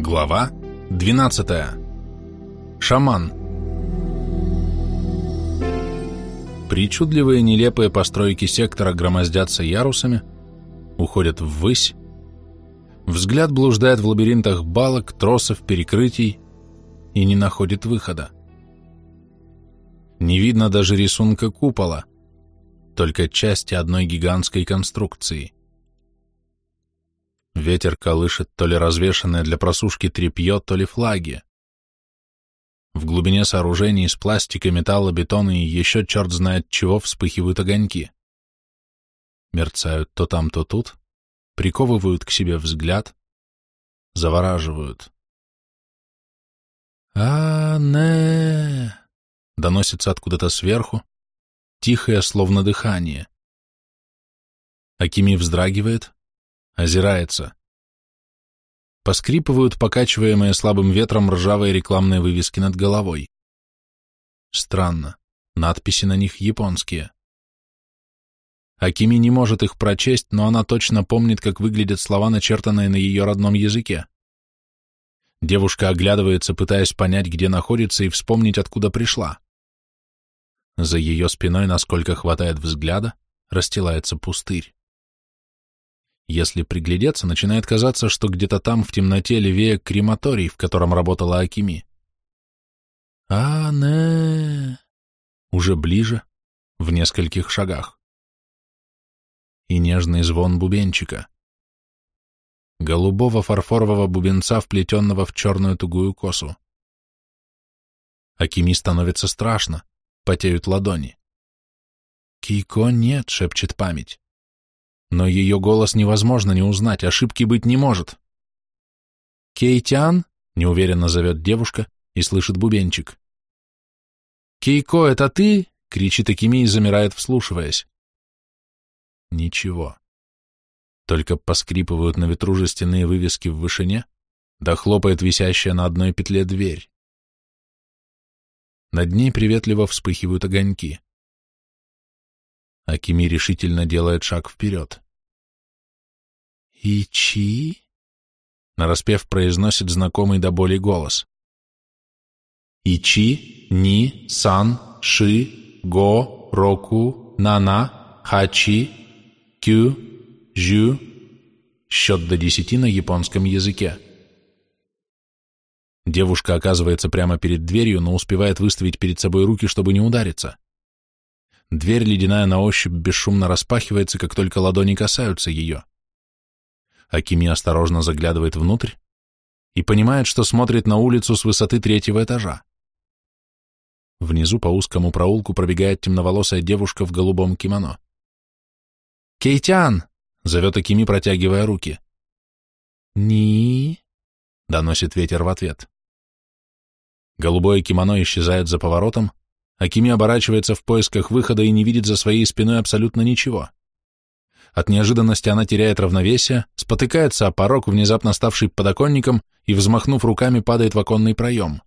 Глава 12. Шаман. Причудливые нелепые постройки сектора громоздятся ярусами, уходят ввысь. Взгляд блуждает в лабиринтах балок, тросов, перекрытий и не находит выхода. Не видно даже рисунка купола, только части одной гигантской конструкции. Ветер колышет то ли развешанное для просушки тряпье, то ли флаги. В глубине сооружений из пластика, металла, бетона и еще черт знает чего вспыхивают огоньки. Мерцают то там, то тут, приковывают к себе взгляд, завораживают. а-не доносится откуда-то сверху, тихое, словно дыхание. Акими вздрагивает, озирается. Поскрипывают покачиваемые слабым ветром ржавые рекламные вывески над головой. Странно, надписи на них японские. Акими не может их прочесть, но она точно помнит, как выглядят слова, начертанные на ее родном языке. Девушка оглядывается, пытаясь понять, где находится, и вспомнить, откуда пришла. За ее спиной, насколько хватает взгляда, расстилается пустырь. Если приглядеться, начинает казаться, что где-то там в темноте левее крематорий, в котором работала Акими. а не Уже ближе, в нескольких шагах. И нежный звон бубенчика. Голубого фарфорового бубенца, вплетенного в черную тугую косу. Акими становится страшно, потеют ладони. «Кейко нет», — шепчет память. Но ее голос невозможно не узнать, ошибки быть не может. «Кейтян?» — неуверенно зовет девушка и слышит бубенчик. «Кейко, это ты?» — кричит Акими и замирает, вслушиваясь. Ничего. Только поскрипывают на ветру жестяные вывески в вышине, да хлопает висящая на одной петле дверь. Над ней приветливо вспыхивают огоньки. Акими решительно делает шаг вперед. «Ичи?» — нараспев произносит знакомый до боли голос. «Ичи, Ни, Сан, Ши, Го, Року, Нана, Хачи, Кю, Жю». Счет до десяти на японском языке. Девушка оказывается прямо перед дверью, но успевает выставить перед собой руки, чтобы не удариться. Дверь, ледяная на ощупь, бесшумно распахивается, как только ладони касаются ее. Акими осторожно заглядывает внутрь и понимает, что смотрит на улицу с высоты третьего этажа. Внизу по узкому проулку пробегает темноволосая девушка в голубом кимоно. «Кейтян!» — зовет Акими, протягивая руки. «Ни...» — доносит ветер в ответ. Голубое кимоно исчезает за поворотом, Акими оборачивается в поисках выхода и не видит за своей спиной абсолютно ничего. От неожиданности она теряет равновесие, спотыкается о порог, внезапно ставший подоконником, и, взмахнув руками, падает в оконный проем.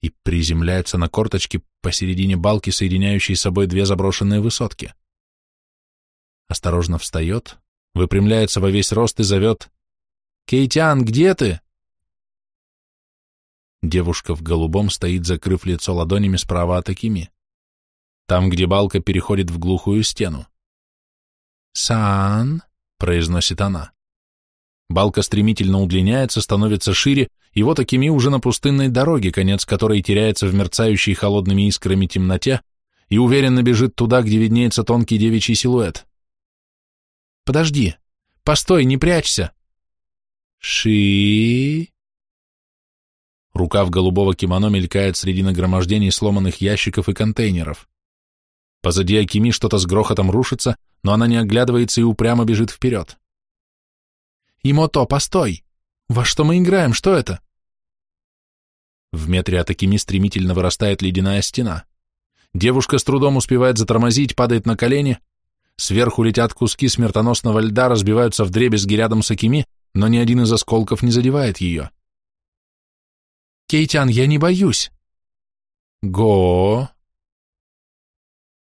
И приземляется на корточки посередине балки, соединяющей с собой две заброшенные высотки. Осторожно встает, выпрямляется во весь рост и зовет «Кейтян, где ты?» Девушка в голубом стоит, закрыв лицо ладонями справа от Акими. Там, где балка переходит в глухую стену. «Сан», — произносит она. Балка стремительно удлиняется, становится шире, и вот Акими уже на пустынной дороге, конец которой теряется в мерцающей холодными искрами темноте, и уверенно бежит туда, где виднеется тонкий девичий силуэт. «Подожди! Постой, не прячься!» «Ши...» Рукав голубого кимоно мелькает среди нагромождений сломанных ящиков и контейнеров. Позади Акими что-то с грохотом рушится, но она не оглядывается и упрямо бежит вперед. «Имото, постой! Во что мы играем? Что это?» В метре от Акими стремительно вырастает ледяная стена. Девушка с трудом успевает затормозить, падает на колени. Сверху летят куски смертоносного льда, разбиваются в дребезги рядом с Акими, но ни один из осколков не задевает ее. Кейтян, я не боюсь. Го.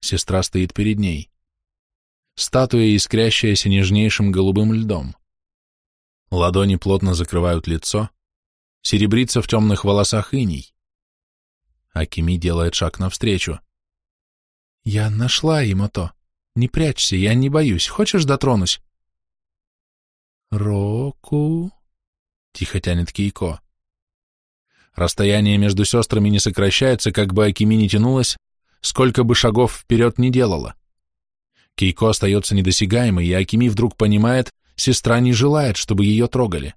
Сестра стоит перед ней. Статуя, искрящаяся нежнейшим голубым льдом. Ладони плотно закрывают лицо, серебрится в темных волосах иней. Акими делает шаг навстречу. «Я нашла ему то. Не прячься, я не боюсь. Хочешь, дотронусь?» «Року...» — тихо тянет Кейко. Расстояние между сестрами не сокращается, как бы Акими не тянулась, сколько бы шагов вперед не делала. Кейко остается недосягаемой, и Акими вдруг понимает, сестра не желает, чтобы ее трогали.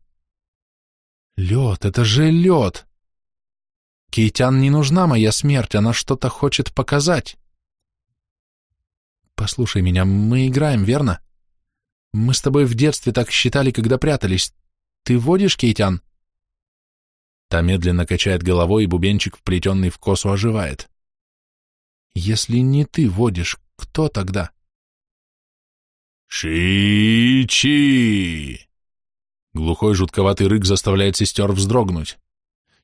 Лед, это же лед! Кейтян не нужна моя смерть, она что-то хочет показать. Послушай меня, мы играем, верно? Мы с тобой в детстве так считали, когда прятались. Ты водишь, Кейтян? Та медленно качает головой, и бубенчик, вплетенный в косу, оживает. Если не ты водишь, кто тогда? Шичи! Глухой жутковатый рык заставляет сестер вздрогнуть.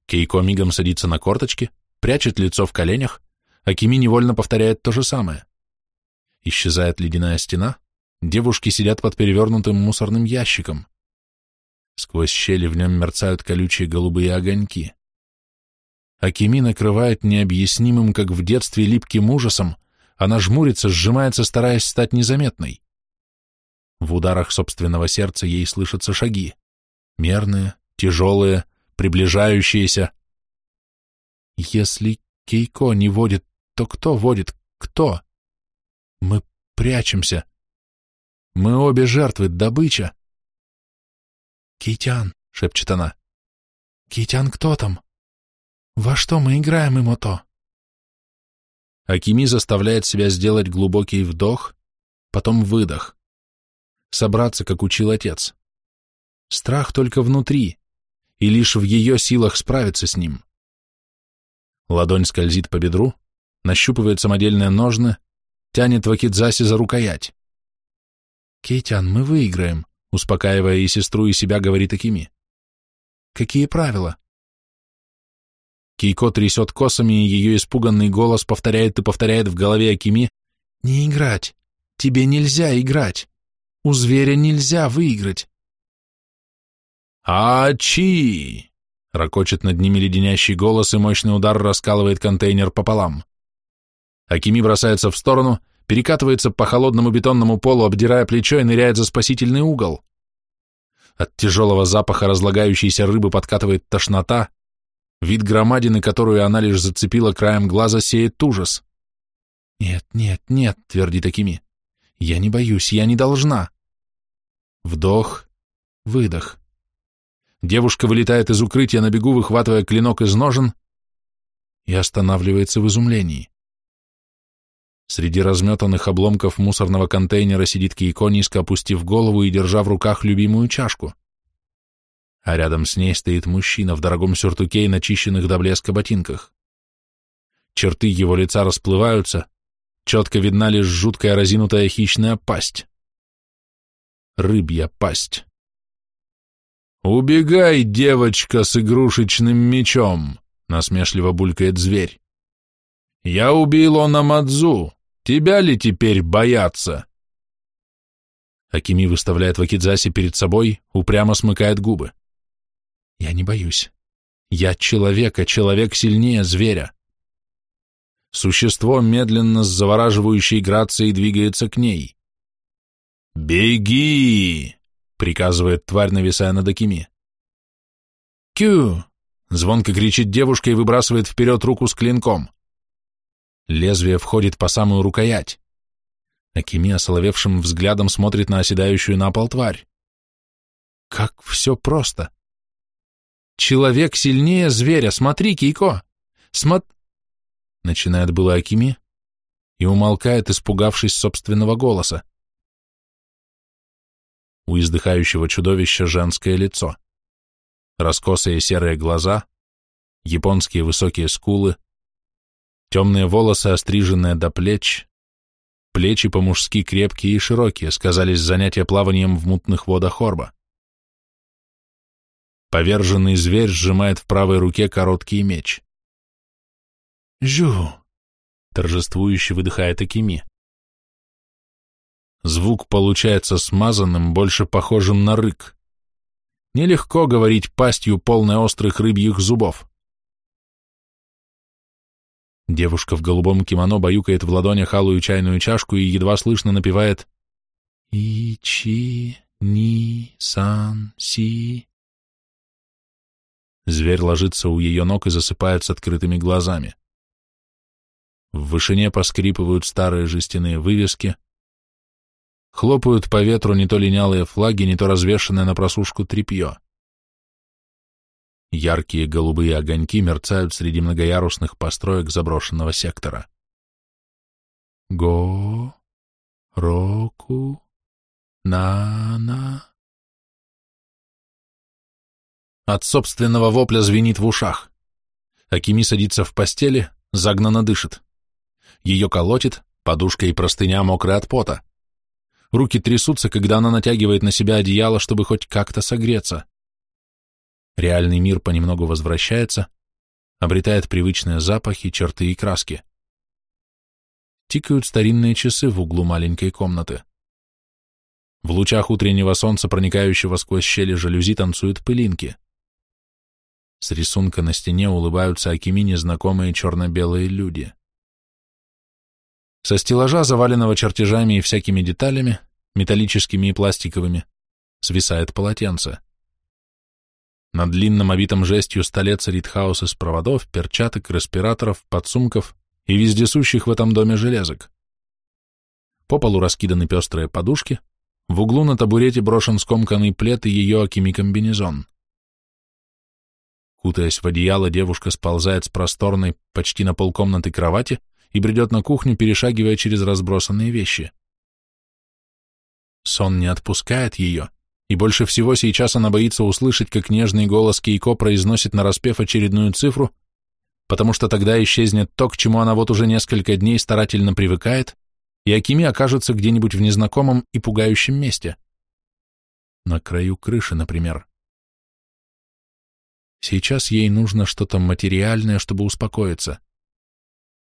Кейко мигом садится на корточки, прячет лицо в коленях, а Кими невольно повторяет то же самое. Исчезает ледяная стена, девушки сидят под перевернутым мусорным ящиком. Сквозь щели в нем мерцают колючие голубые огоньки. Акими накрывает необъяснимым, как в детстве, липким ужасом, она жмурится, сжимается, стараясь стать незаметной. В ударах собственного сердца ей слышатся шаги. Мерные, тяжелые, приближающиеся. Если Кейко не водит, то кто водит? Кто? Мы прячемся. Мы обе жертвы, добыча. «Кейтян», — шепчет она. «Кейтян, кто там? Во что мы играем, Имото?» Акими заставляет себя сделать глубокий вдох, потом выдох. Собраться, как учил отец. Страх только внутри, и лишь в ее силах справиться с ним. Ладонь скользит по бедру, нащупывает самодельные ножны, тянет Вакидзаси за рукоять. «Кейтян, мы выиграем», — успокаивая и сестру, и себя, говорит Акими. «Какие правила?» Кейко трясет косами, и ее испуганный голос повторяет и повторяет в голове Акими «Не играть! Тебе нельзя играть! У зверя нельзя выиграть!» «Ачи!» — ракочет над ними леденящий голос, и мощный удар раскалывает контейнер пополам. Акими бросается в сторону, перекатывается по холодному бетонному полу, обдирая плечо и ныряет за спасительный угол. От тяжелого запаха разлагающейся рыбы подкатывает тошнота, вид громадины, которую она лишь зацепила краем глаза, сеет ужас. «Нет, нет, нет», — твердит Акими, — «я не боюсь, я не должна». Вдох, выдох. Девушка вылетает из укрытия на бегу, выхватывая клинок из ножен, и останавливается в изумлении. Среди разметанных обломков мусорного контейнера сидит Кейко, низко опустив голову и держа в руках любимую чашку. А рядом с ней стоит мужчина в дорогом сюртуке и начищенных до блеска ботинках. Черты его лица расплываются, четко видна лишь жуткая разинутая хищная пасть. Рыбья пасть. «Убегай, девочка с игрушечным мечом!» — насмешливо булькает зверь. «Я убил Онамадзу, Тебя ли теперь бояться?» Акими выставляет Вакидзаси перед собой, упрямо смыкает губы. «Я не боюсь. Я человек, а человек сильнее зверя». Существо медленно с завораживающей грацией двигается к ней. «Беги!» — приказывает тварь, нависая над Акими. «Кю!» — звонко кричит девушка и выбрасывает вперед руку с клинком. Лезвие входит по самую рукоять. Акими осоловевшим взглядом смотрит на оседающую на пол тварь. Как все просто. Человек сильнее зверя, смотри, Кейко! Смот... Начинает было Акими и умолкает, испугавшись собственного голоса. У издыхающего чудовища женское лицо. Раскосые серые глаза, японские высокие скулы, Темные волосы, остриженные до плеч, плечи по-мужски крепкие и широкие, сказались занятия плаванием в мутных водах Орба. Поверженный зверь сжимает в правой руке короткий меч. «Жу!» — торжествующе выдыхает Акими. Звук получается смазанным, больше похожим на рык. Нелегко говорить пастью, полной острых рыбьих зубов. Девушка в голубом кимоно баюкает в ладонях алую чайную чашку и едва слышно напевает «Ичи, ни, сан, си». Зверь ложится у ее ног и засыпает с открытыми глазами. В вышине поскрипывают старые жестяные вывески, хлопают по ветру не то линялые флаги, не то развешанное на просушку тряпье. Яркие голубые огоньки мерцают среди многоярусных построек заброшенного сектора. Го, Року, На-на. От собственного вопля звенит в ушах. Акими садится в постели, загнанно дышит. Ее колотит, подушка и простыня мокры от пота. Руки трясутся, когда она натягивает на себя одеяло, чтобы хоть как-то согреться. Реальный мир понемногу возвращается, обретает привычные запахи, черты и краски. Тикают старинные часы в углу маленькой комнаты. В лучах утреннего солнца, проникающего сквозь щели жалюзи, танцуют пылинки. С рисунка на стене улыбаются Акими незнакомые черно-белые люди. Со стеллажа, заваленного чертежами и всякими деталями, металлическими и пластиковыми, свисает полотенце. На длинном обитом жестью столе царит хаос из проводов, перчаток, респираторов, подсумков и вездесущих в этом доме железок. По полу раскиданы пестрые подушки, в углу на табурете брошен скомканный плед и ее акими комбинезон. Кутаясь в одеяло, девушка сползает с просторной, почти на полкомнаты кровати и бредет на кухню, перешагивая через разбросанные вещи. Сон не отпускает ее, и больше всего сейчас она боится услышать, как нежный голос Кейко произносит нараспев очередную цифру, потому что тогда исчезнет то, к чему она вот уже несколько дней старательно привыкает, и Акими окажется где-нибудь в незнакомом и пугающем месте. На краю крыши, например. Сейчас ей нужно что-то материальное, чтобы успокоиться.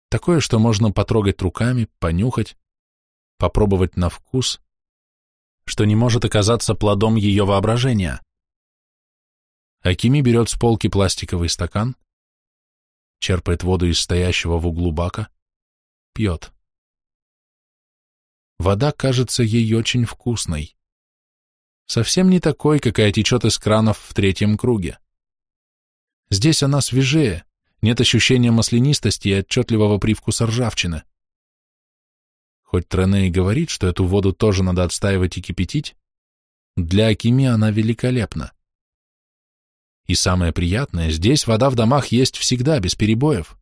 Такое, что можно потрогать руками, понюхать, попробовать на вкус, что не может оказаться плодом ее воображения. Акими берет с полки пластиковый стакан, черпает воду из стоящего в углу бака, пьет. Вода кажется ей очень вкусной. Совсем не такой, какая течет из кранов в третьем круге. Здесь она свежее, нет ощущения маслянистости и отчетливого привкуса ржавчины. Хоть Трене и говорит, что эту воду тоже надо отстаивать и кипятить, для Акими она великолепна. И самое приятное, здесь вода в домах есть всегда, без перебоев.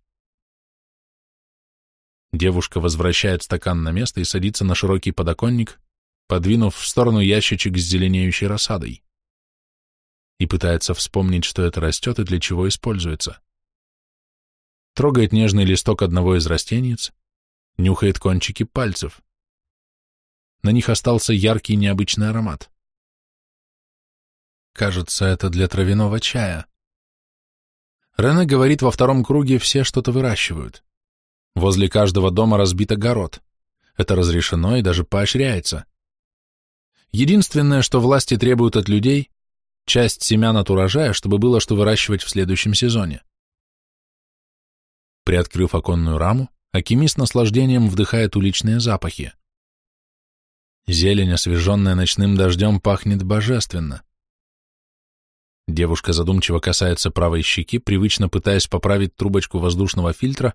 Девушка возвращает стакан на место и садится на широкий подоконник, подвинув в сторону ящичек с зеленеющей рассадой. И пытается вспомнить, что это растет и для чего используется. Трогает нежный листок одного из растениц, нюхает кончики пальцев. На них остался яркий необычный аромат. Кажется, это для травяного чая. Рене говорит, во втором круге все что-то выращивают. Возле каждого дома разбит огород. Это разрешено и даже поощряется. Единственное, что власти требуют от людей, часть семян от урожая, чтобы было что выращивать в следующем сезоне. Приоткрыв оконную раму, Акими с наслаждением вдыхает уличные запахи. Зелень, освеженная ночным дождем, пахнет божественно. Девушка задумчиво касается правой щеки, привычно пытаясь поправить трубочку воздушного фильтра,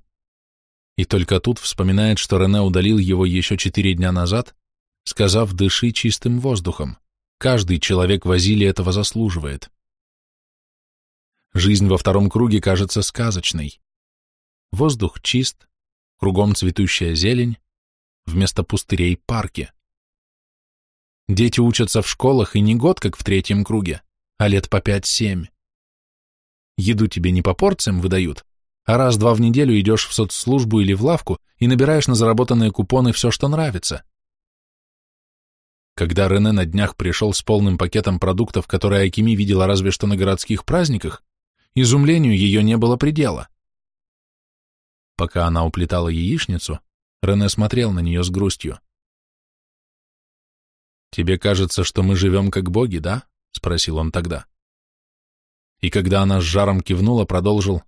и только тут вспоминает, что Рене удалил его еще четыре дня назад, сказав «дыши чистым воздухом». Каждый человек в Азиле этого заслуживает. Жизнь во втором круге кажется сказочной. Воздух чист, кругом цветущая зелень, вместо пустырей парки. Дети учатся в школах и не год, как в третьем круге, а лет по пять-семь. Еду тебе не по порциям выдают, а раз-два в неделю идешь в соцслужбу или в лавку и набираешь на заработанные купоны все, что нравится. Когда Рене на днях пришел с полным пакетом продуктов, которые Акими видела разве что на городских праздниках, изумлению ее не было предела. Пока она уплетала яичницу, Рене смотрел на нее с грустью. «Тебе кажется, что мы живем как боги, да?» спросил он тогда. И когда она с жаром кивнула, продолжил,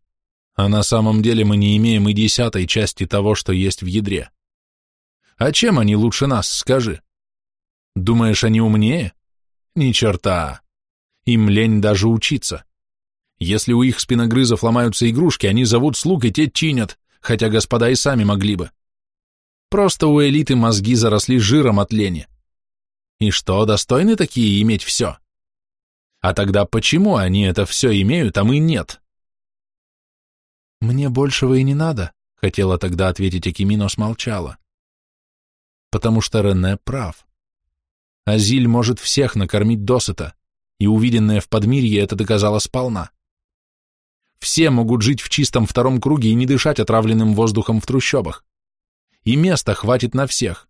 а на самом деле мы не имеем и десятой части того, что есть в ядре. А чем они лучше нас, скажи? Думаешь, они умнее? Ни черта. Им лень даже учиться. Если у их спиногрызов ломаются игрушки, они зовут слуг и те чинят, хотя господа и сами могли бы. Просто у элиты мозги заросли жиром от лени. И что, достойны такие иметь все? А тогда почему они это все имеют, а мы нет? Мне большего и не надо, хотела тогда ответить Акими, но смолчала. Потому что Рене прав. Азиль может всех накормить досыта, и увиденное в подмирье это доказало сполна. Все могут жить в чистом втором круге и не дышать отравленным воздухом в трущобах. И места хватит на всех.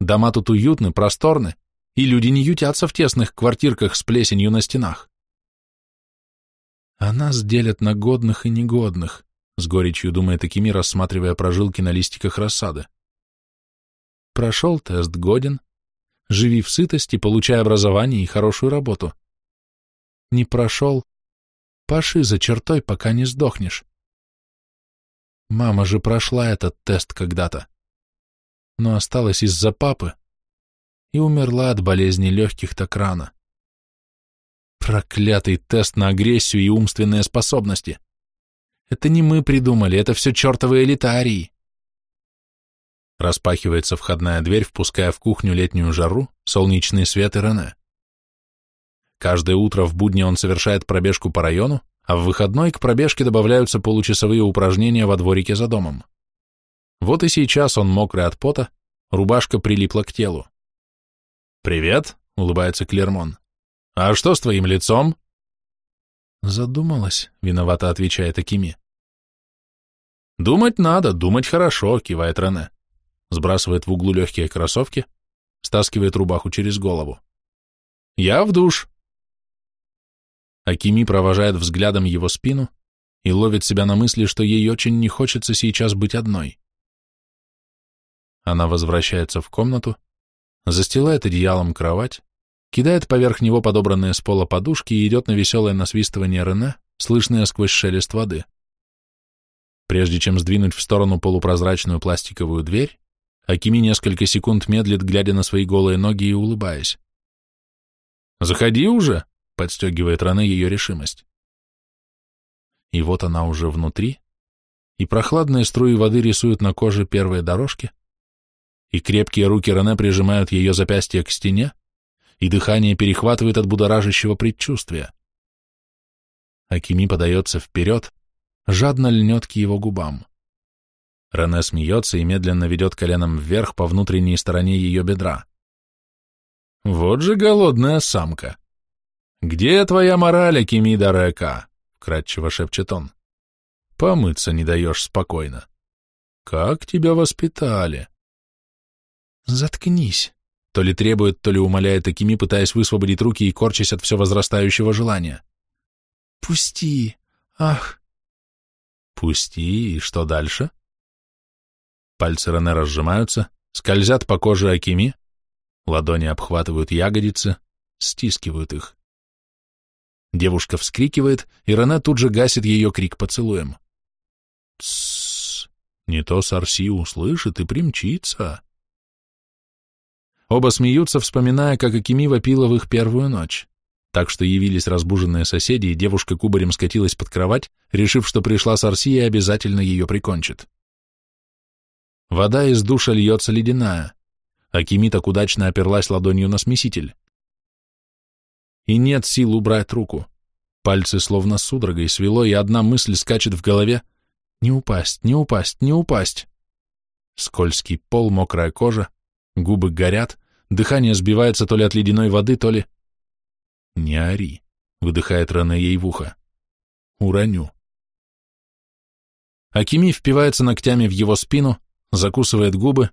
Дома тут уютны, просторны, и люди не ютятся в тесных квартирках с плесенью на стенах. А нас делят на годных и негодных, с горечью думает Акими, рассматривая прожилки на листиках рассады. Прошел тест годен, живи в сытости, получай образование и хорошую работу. Не прошел, паши за чертой, пока не сдохнешь. Мама же прошла этот тест когда-то, но осталась из-за папы и умерла от болезни легких так рано. Проклятый тест на агрессию и умственные способности. Это не мы придумали, это все чертовы элитарии. Распахивается входная дверь, впуская в кухню летнюю жару, солнечный свет и Рене. Каждое утро в будни он совершает пробежку по району, а в выходной к пробежке добавляются получасовые упражнения во дворике за домом. Вот и сейчас он мокрый от пота, рубашка прилипла к телу. «Привет», — улыбается Клермон. «А что с твоим лицом?» «Задумалась», — виновато отвечает Акими. «Думать надо, думать хорошо», — кивает Рене сбрасывает в углу легкие кроссовки, стаскивает рубаху через голову. «Я в душ!» Акими провожает взглядом его спину и ловит себя на мысли, что ей очень не хочется сейчас быть одной. Она возвращается в комнату, застилает одеялом кровать, кидает поверх него подобранные с пола подушки и идет на веселое насвистывание Рене, слышное сквозь шелест воды. Прежде чем сдвинуть в сторону полупрозрачную пластиковую дверь, Акими несколько секунд медлит, глядя на свои голые ноги и улыбаясь. «Заходи уже!» — подстегивает Ране ее решимость. И вот она уже внутри, и прохладные струи воды рисуют на коже первые дорожки, и крепкие руки Рене прижимают ее запястье к стене, и дыхание перехватывает от будоражащего предчувствия. Акими подается вперед, жадно льнет к его губам. Рене смеется и медленно ведет коленом вверх по внутренней стороне ее бедра. «Вот же голодная самка! Где твоя мораль, Акимида Река?» — кратчево шепчет он. «Помыться не даешь спокойно. Как тебя воспитали?» «Заткнись!» — то ли требует, то ли умоляет Акими, пытаясь высвободить руки и корчась от все возрастающего желания. «Пусти! Ах!» «Пусти, и что дальше?» Пальцы Рене разжимаются, скользят по коже Акими, ладони обхватывают ягодицы, стискивают их. Девушка вскрикивает, и Рене тут же гасит ее крик поцелуем. Тссс, не то Сарси услышит и примчится. Оба смеются, вспоминая, как Акими вопила в их первую ночь. Так что явились разбуженные соседи, и девушка кубарем скатилась под кровать, решив, что пришла Сарси и обязательно ее прикончит. Вода из душа льется ледяная. Акими так удачно оперлась ладонью на смеситель. И нет сил убрать руку. Пальцы словно судорогой свело, и одна мысль скачет в голове — не упасть, не упасть, не упасть. Скользкий пол, мокрая кожа, губы горят, дыхание сбивается то ли от ледяной воды, то ли... «Не ори», — выдыхает Рене ей в ухо. «Уроню». Акими впивается ногтями в его спину, закусывает губы.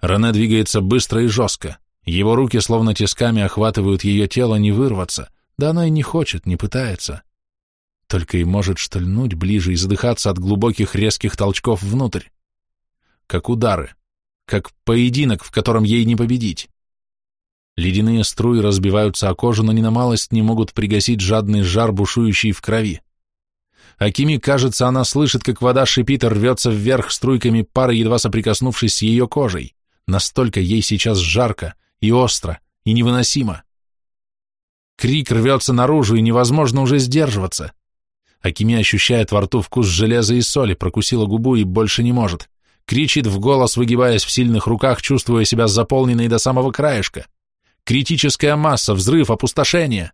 Рене двигается быстро и жестко. Его руки словно тисками охватывают ее тело, не вырваться. Да она и не хочет, не пытается. Только и может штольнуть ближе и задыхаться от глубоких резких толчков внутрь. Как удары, как поединок, в котором ей не победить. Ледяные струи разбиваются о кожу, но ни на малость не могут пригасить жадный жар, бушующий в крови. Акими, кажется, она слышит, как вода шипит и рвется вверх струйками пара, едва соприкоснувшись с ее кожей. Настолько ей сейчас жарко и остро и невыносимо. Крик рвется наружу, и невозможно уже сдерживаться. Акими ощущает во рту вкус железа и соли, прокусила губу и больше не может. Кричит в голос, выгибаясь в сильных руках, чувствуя себя заполненной до самого краешка. Критическая масса, взрыв, опустошение.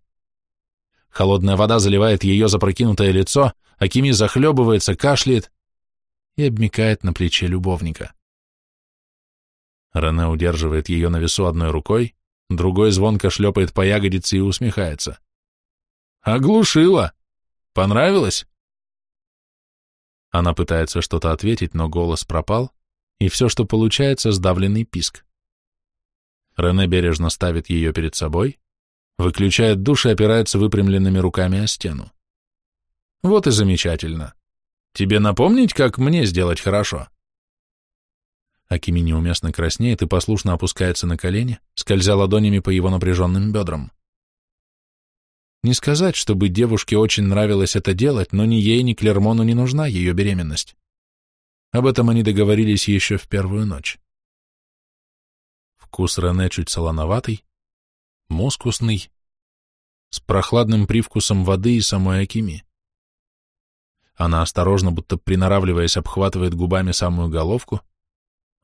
Холодная вода заливает ее запрокинутое лицо, Акими захлебывается, кашляет и обмикает на плече любовника. Рене удерживает ее на весу одной рукой, другой звонко шлепает по ягодице и усмехается. «Оглушила! Понравилось?» Она пытается что-то ответить, но голос пропал, и все, что получается, сдавленный писк. Рене бережно ставит ее перед собой, выключает душ и опирается выпрямленными руками о стену. «Вот и замечательно. Тебе напомнить, как мне сделать хорошо?» Акими неуместно краснеет и послушно опускается на колени, скользя ладонями по его напряженным бедрам. Не сказать, чтобы девушке очень нравилось это делать, но ни ей, ни Клермону не нужна ее беременность. Об этом они договорились еще в первую ночь. Вкус Рене чуть солоноватый, мускусный, с прохладным привкусом воды и самой Акими. Она осторожно, будто приноравливаясь, обхватывает губами самую головку,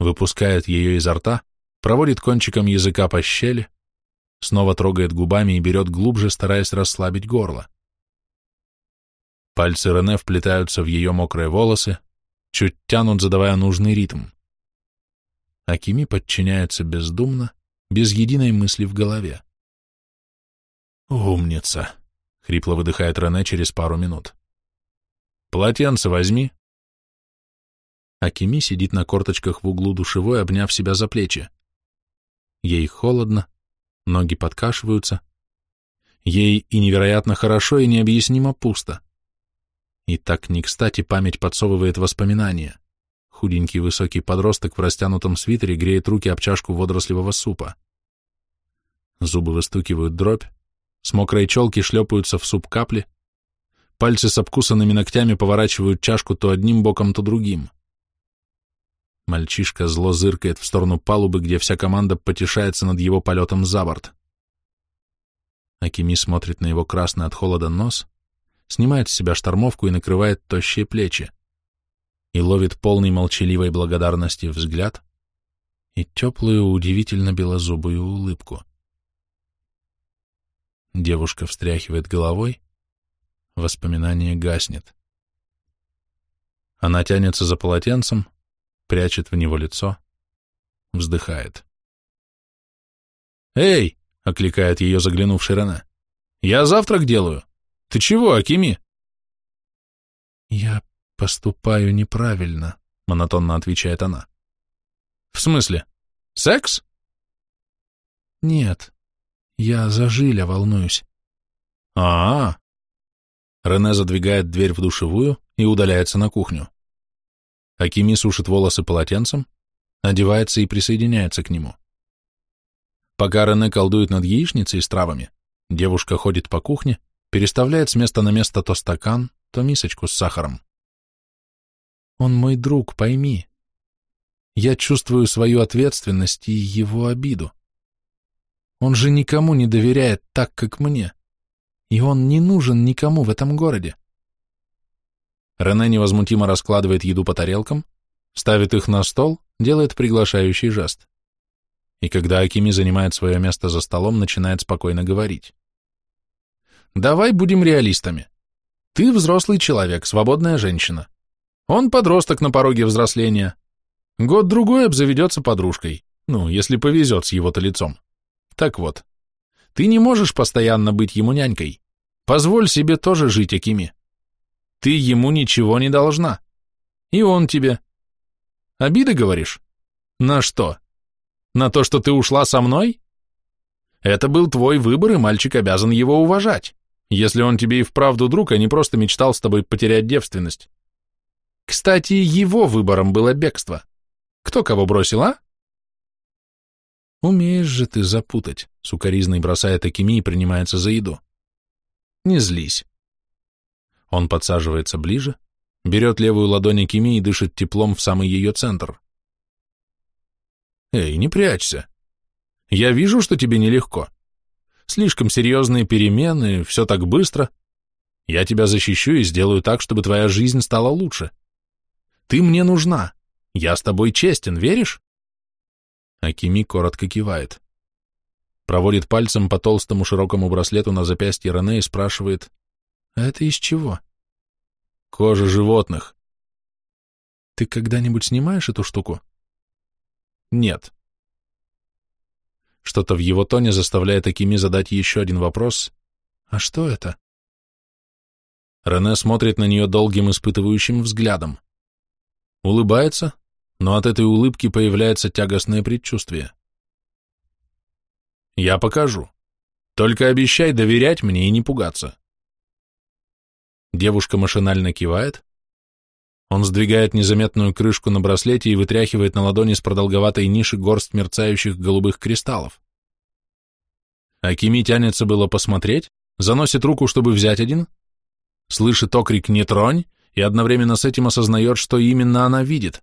выпускает ее изо рта, проводит кончиком языка по щели, снова трогает губами и берет глубже, стараясь расслабить горло. Пальцы Рене вплетаются в ее мокрые волосы, чуть тянут, задавая нужный ритм. Акими подчиняется бездумно, без единой мысли в голове. «Умница!» — хрипло выдыхает Рене через пару минут. «Полотенце возьми!» Акими сидит на корточках в углу душевой, обняв себя за плечи. Ей холодно, ноги подкашиваются. Ей и невероятно хорошо, и необъяснимо пусто. И так не кстати память подсовывает воспоминания. Худенький высокий подросток в растянутом свитере греет руки об чашку водорослевого супа. Зубы выстукивают дробь, с мокрой челки шлепаются в суп капли, пальцы с обкусанными ногтями поворачивают чашку то одним боком, то другим. Мальчишка зло зыркает в сторону палубы, где вся команда потешается над его полетом за борт. Акими смотрит на его красный от холода нос, снимает с себя штормовку и накрывает тощие плечи, и ловит полный молчаливой благодарности взгляд и теплую, удивительно белозубую улыбку. Девушка встряхивает головой, воспоминание гаснет. Она тянется за полотенцем, прячет в него лицо, вздыхает. «Эй!» — окликает ее заглянувший Рене. «Я завтрак делаю. Ты чего, Акими?» «Я поступаю неправильно», — монотонно отвечает она. «В смысле? Секс?» «Нет, я за Жиля волнуюсь». «А-а-а!» Рене задвигает дверь в душевую и удаляется на кухню. Акими сушит волосы полотенцем, одевается и присоединяется к нему. Пока Рене колдует над яичницей с травами, девушка ходит по кухне, переставляет с места на место то стакан, то мисочку с сахаром. «Он мой друг, пойми. Я чувствую свою ответственность и его обиду. Он же никому не доверяет так, как мне, и он не нужен никому в этом городе. Рене невозмутимо раскладывает еду по тарелкам, ставит их на стол, делает приглашающий жест. И когда Акими занимает свое место за столом, начинает спокойно говорить. «Давай будем реалистами. Ты взрослый человек, свободная женщина. Он подросток на пороге взросления. Год-другой обзаведется подружкой, ну, если повезет с его-то лицом. Так вот, ты не можешь постоянно быть ему нянькой. Позволь себе тоже жить Акими. Ты ему ничего не должна. И он тебе. Обида, говоришь? На что? На то, что ты ушла со мной? Это был твой выбор, и мальчик обязан его уважать, если он тебе и вправду друг, а не просто мечтал с тобой потерять девственность. Кстати, его выбором было бегство. Кто кого бросил, а? Умеешь же ты запутать, Сукаризный бросает Акими и принимается за еду. Не злись. Он подсаживается ближе, берет левую ладонь Акими и дышит теплом в самый ее центр. Эй, не прячься. Я вижу, что тебе нелегко. Слишком серьезные перемены, все так быстро. Я тебя защищу и сделаю так, чтобы твоя жизнь стала лучше. Ты мне нужна. Я с тобой честен, веришь? Акими коротко кивает. Проводит пальцем по толстому широкому браслету на запястье Рене и спрашивает, «А это из чего?» «Кожа животных». «Ты когда-нибудь снимаешь эту штуку?» «Нет». Что-то в его тоне заставляет Акими задать еще один вопрос. «А что это?» Рене смотрит на нее долгим испытывающим взглядом. Улыбается, но от этой улыбки появляется тягостное предчувствие. «Я покажу. Только обещай доверять мне и не пугаться». Девушка машинально кивает. Он сдвигает незаметную крышку на браслете и вытряхивает на ладони с продолговатой ниши горсть мерцающих голубых кристаллов. Акими тянется было посмотреть, заносит руку, чтобы взять один, слышит окрик «Не тронь!» и одновременно с этим осознает, что именно она видит.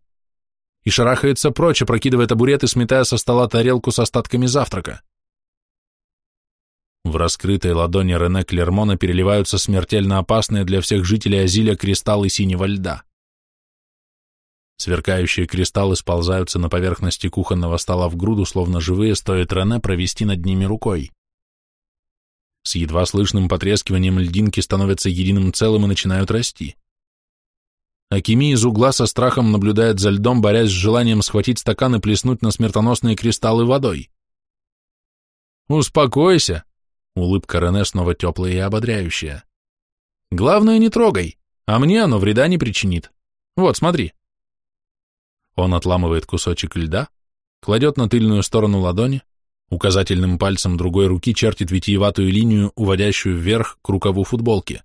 И шарахается прочь, опрокидывая табурет и сметая со стола тарелку с остатками завтрака. В раскрытой ладони Рене Клермона переливаются смертельно опасные для всех жителей Азиля кристаллы синего льда. Сверкающие кристаллы сползаются на поверхности кухонного стола в груду, словно живые, стоит Рене провести над ними рукой. С едва слышным потрескиванием льдинки становятся единым целым и начинают расти. Акими из угла со страхом наблюдает за льдом, борясь с желанием схватить стакан и плеснуть на смертоносные кристаллы водой. «Успокойся!» — улыбка Рене снова теплая и ободряющая. «Главное, не трогай, а мне оно вреда не причинит. Вот, смотри». Он отламывает кусочек льда, кладет на тыльную сторону ладони, Указательным пальцем другой руки чертит витиеватую линию, уводящую вверх к рукаву футболки.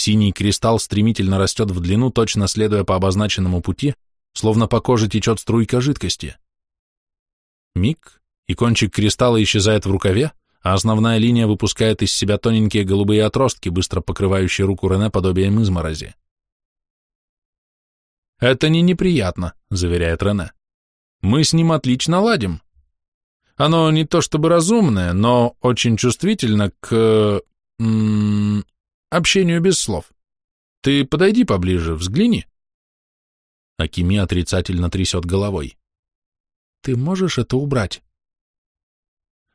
Синий кристалл стремительно растет в длину, точно следуя по обозначенному пути, словно по коже течет струйка жидкости. Миг, и кончик кристалла исчезает в рукаве, а основная линия выпускает из себя тоненькие голубые отростки, быстро покрывающие руку Рене подобием изморози. «Это не неприятно», — заверяет Рене. «Мы с ним отлично ладим. Оно не то чтобы разумное, но очень чувствительно к... общению без слов. Ты подойди поближе, взгляни. Акими отрицательно трясет головой. Ты можешь это убрать?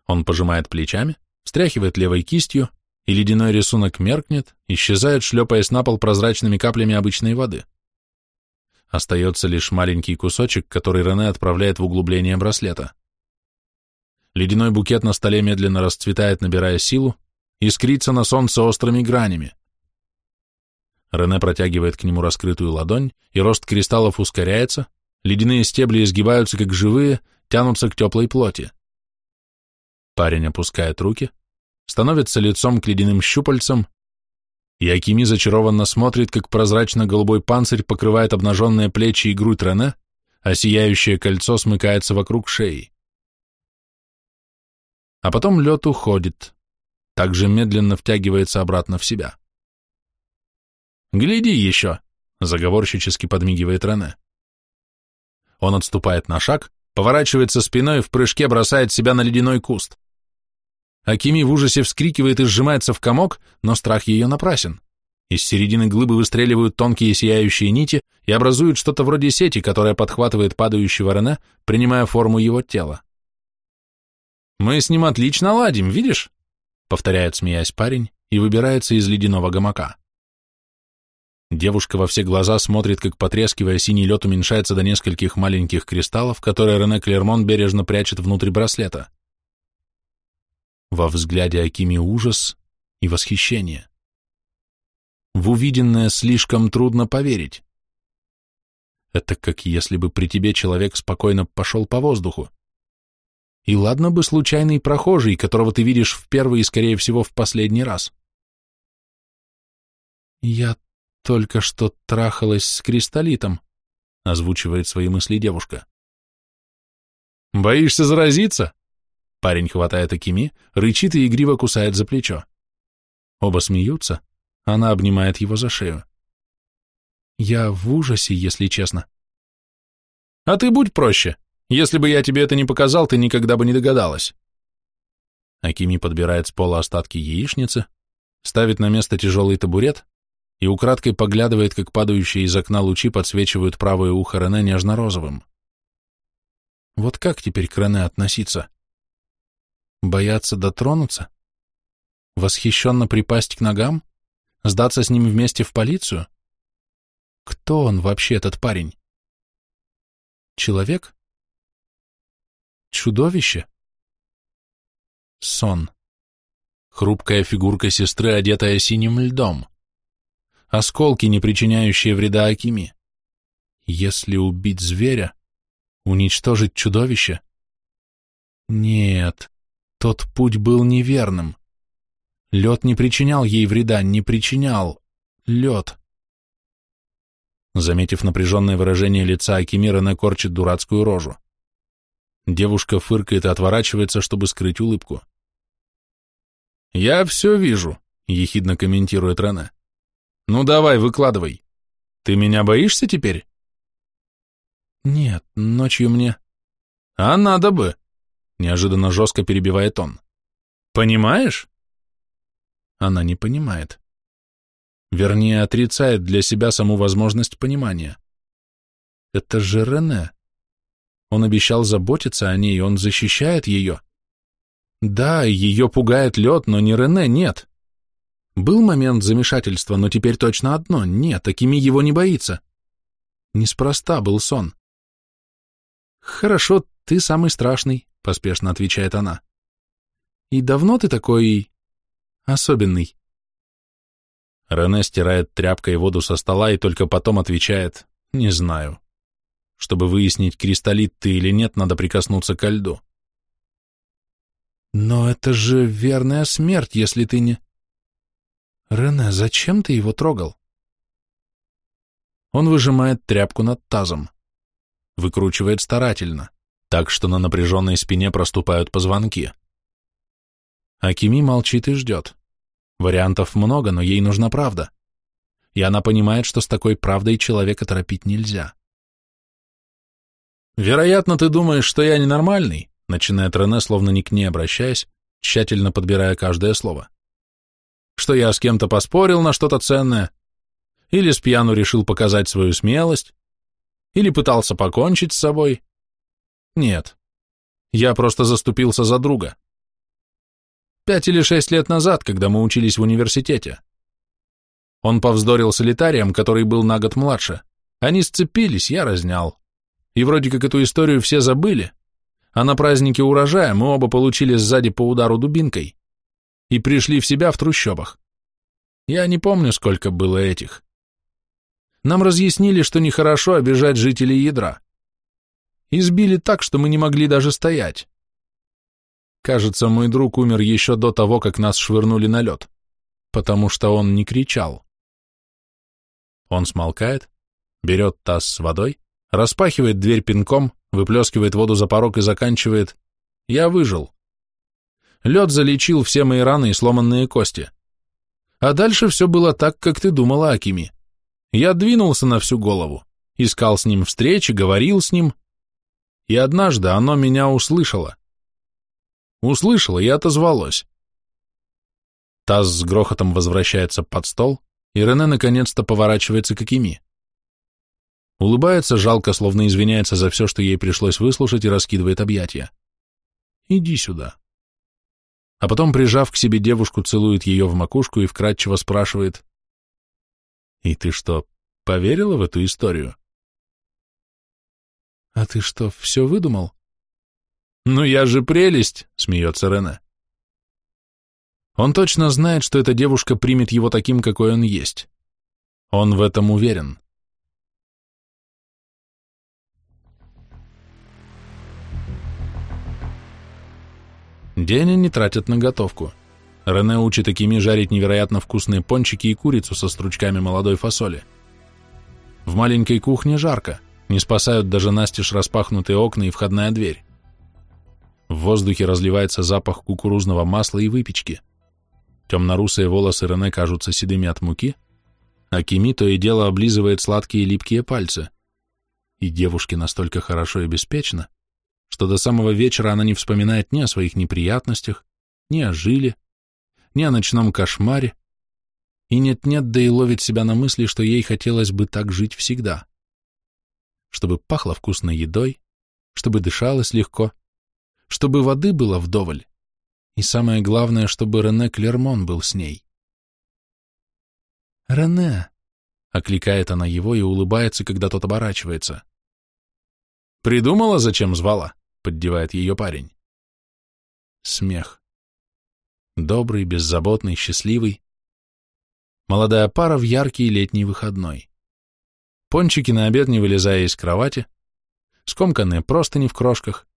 Он пожимает плечами, встряхивает левой кистью, и ледяной рисунок меркнет, исчезает, шлепаясь на пол прозрачными каплями обычной воды. Остается лишь маленький кусочек, который Рене отправляет в углубление браслета. Ледяной букет на столе медленно расцветает, набирая силу, искрится на солнце острыми гранями. Рене протягивает к нему раскрытую ладонь, и рост кристаллов ускоряется, ледяные стебли изгибаются, как живые, тянутся к теплой плоти. Парень опускает руки, становится лицом к ледяным щупальцам, и Акими зачарованно смотрит, как прозрачно-голубой панцирь покрывает обнаженные плечи и грудь Рене, а сияющее кольцо смыкается вокруг шеи а потом лед уходит, также медленно втягивается обратно в себя. «Гляди еще!» — заговорщически подмигивает Рене. Он отступает на шаг, поворачивается спиной и в прыжке бросает себя на ледяной куст. Акими в ужасе вскрикивает и сжимается в комок, но страх ее напрасен. Из середины глыбы выстреливают тонкие сияющие нити и образуют что-то вроде сети, которая подхватывает падающего Рене, принимая форму его тела. Мы с ним отлично ладим, видишь? Повторяет, смеясь парень, и выбирается из ледяного гамака. Девушка во все глаза смотрит, как потрескивая синий лед уменьшается до нескольких маленьких кристаллов, которые Рене Клермон бережно прячет внутрь браслета. Во взгляде Акими ужас и восхищение. В увиденное слишком трудно поверить. Это как если бы при тебе человек спокойно пошел по воздуху, и ладно бы случайный прохожий, которого ты видишь в первый и, скорее всего, в последний раз. «Я только что трахалась с кристаллитом», — озвучивает свои мысли девушка. «Боишься заразиться?» Парень хватает Акими, рычит и игриво кусает за плечо. Оба смеются, она обнимает его за шею. Я в ужасе, если честно. А ты будь проще. Если бы я тебе это не показал, ты никогда бы не догадалась. Акими подбирает с пола остатки яичницы, ставит на место тяжелый табурет и украдкой поглядывает, как падающие из окна лучи подсвечивают правое ухо Рене нежно-розовым. Вот как теперь к Рене относиться? Бояться дотронуться? Восхищенно припасть к ногам? Сдаться с ним вместе в полицию? Кто он вообще, этот парень? Человек? Чудовище? Сон. Хрупкая фигурка сестры, одетая синим льдом. Осколки, не причиняющие вреда Акими. Если убить зверя, уничтожить чудовище? Нет, тот путь был неверным. Лед не причинял ей вреда, не причинял. Лед. Заметив напряженное выражение лица Акимира, накорчит дурацкую рожу. Девушка фыркает и отворачивается, чтобы скрыть улыбку. «Я все вижу», — ехидно комментирует Рене. «Ну давай, выкладывай. Ты меня боишься теперь?» «Нет, ночью мне...» «А надо бы», — неожиданно жестко перебивает он. «Понимаешь?» Она не понимает. Вернее, отрицает для себя саму возможность понимания. Это же Рене. Он обещал заботиться о ней, он защищает ее. Да, ее пугает лед, но не Рене, нет. Был момент замешательства, но теперь точно одно — нет, такими его не боится. Неспроста был сон. «Хорошо, ты самый страшный», — поспешно отвечает она. «И давно ты такой... особенный?» Рене стирает тряпкой воду со стола и только потом отвечает «не знаю». Чтобы выяснить, кристаллит ты или нет, надо прикоснуться ко льду. Но это же верная смерть, если ты не... Рене, зачем ты его трогал? Он выжимает тряпку над тазом. Выкручивает старательно, так что на напряженной спине проступают позвонки. Акими молчит и ждет. Вариантов много, но ей нужна правда. И она понимает, что с такой правдой человека торопить нельзя. «Вероятно, ты думаешь, что я ненормальный», начинает Рене, словно ни к ней обращаясь, тщательно подбирая каждое слово. «Что я с кем-то поспорил на что-то ценное, или с пьяну решил показать свою смелость, или пытался покончить с собой. Нет, я просто заступился за друга. Пять или шесть лет назад, когда мы учились в университете. Он повздорил с элитарием, который был на год младше. Они сцепились, я разнял. И вроде как эту историю все забыли. А на празднике урожая мы оба получили сзади по удару дубинкой. И пришли в себя в трущобах. Я не помню, сколько было этих. Нам разъяснили, что нехорошо обижать жителей ядра. Избили так, что мы не могли даже стоять. Кажется, мой друг умер еще до того, как нас швырнули на лед, потому что он не кричал. Он смолкает, берет таз с водой, распахивает дверь пинком, выплескивает воду за порог и заканчивает «Я выжил». Лед залечил все мои раны и сломанные кости. А дальше все было так, как ты думала, Акими. Я двинулся на всю голову, искал с ним встречи, говорил с ним, и однажды оно меня услышало. Услышала и отозвалось. Таз с грохотом возвращается под стол, и Рене наконец-то поворачивается к Акими. Улыбается жалко, словно извиняется за все, что ей пришлось выслушать, и раскидывает объятия. «Иди сюда». А потом, прижав к себе девушку, целует ее в макушку и вкратчиво спрашивает. «И ты что, поверила в эту историю?» «А ты что, все выдумал?» «Ну я же прелесть!» — смеется Рене. Он точно знает, что эта девушка примет его таким, какой он есть. Он в этом уверен. День не тратят на готовку. Рене учит Акими жарить невероятно вкусные пончики и курицу со стручками молодой фасоли. В маленькой кухне жарко, не спасают даже настежь распахнутые окна и входная дверь. В воздухе разливается запах кукурузного масла и выпечки. Темно-русые волосы Рене кажутся седыми от муки, а Кими то и дело облизывает сладкие липкие пальцы. И девушке настолько хорошо и беспечно, что до самого вечера она не вспоминает ни о своих неприятностях, ни о жиле, ни о ночном кошмаре, и нет-нет, да и ловит себя на мысли, что ей хотелось бы так жить всегда. Чтобы пахло вкусной едой, чтобы дышалось легко, чтобы воды было вдоволь, и самое главное, чтобы Рене Клермон был с ней. «Рене!» — окликает она его и улыбается, когда тот оборачивается. «Придумала, зачем звала?» — поддевает ее парень. Смех. Добрый, беззаботный, счастливый. Молодая пара в яркий летний выходной. Пончики на обед, не вылезая из кровати, скомканные простыни в крошках,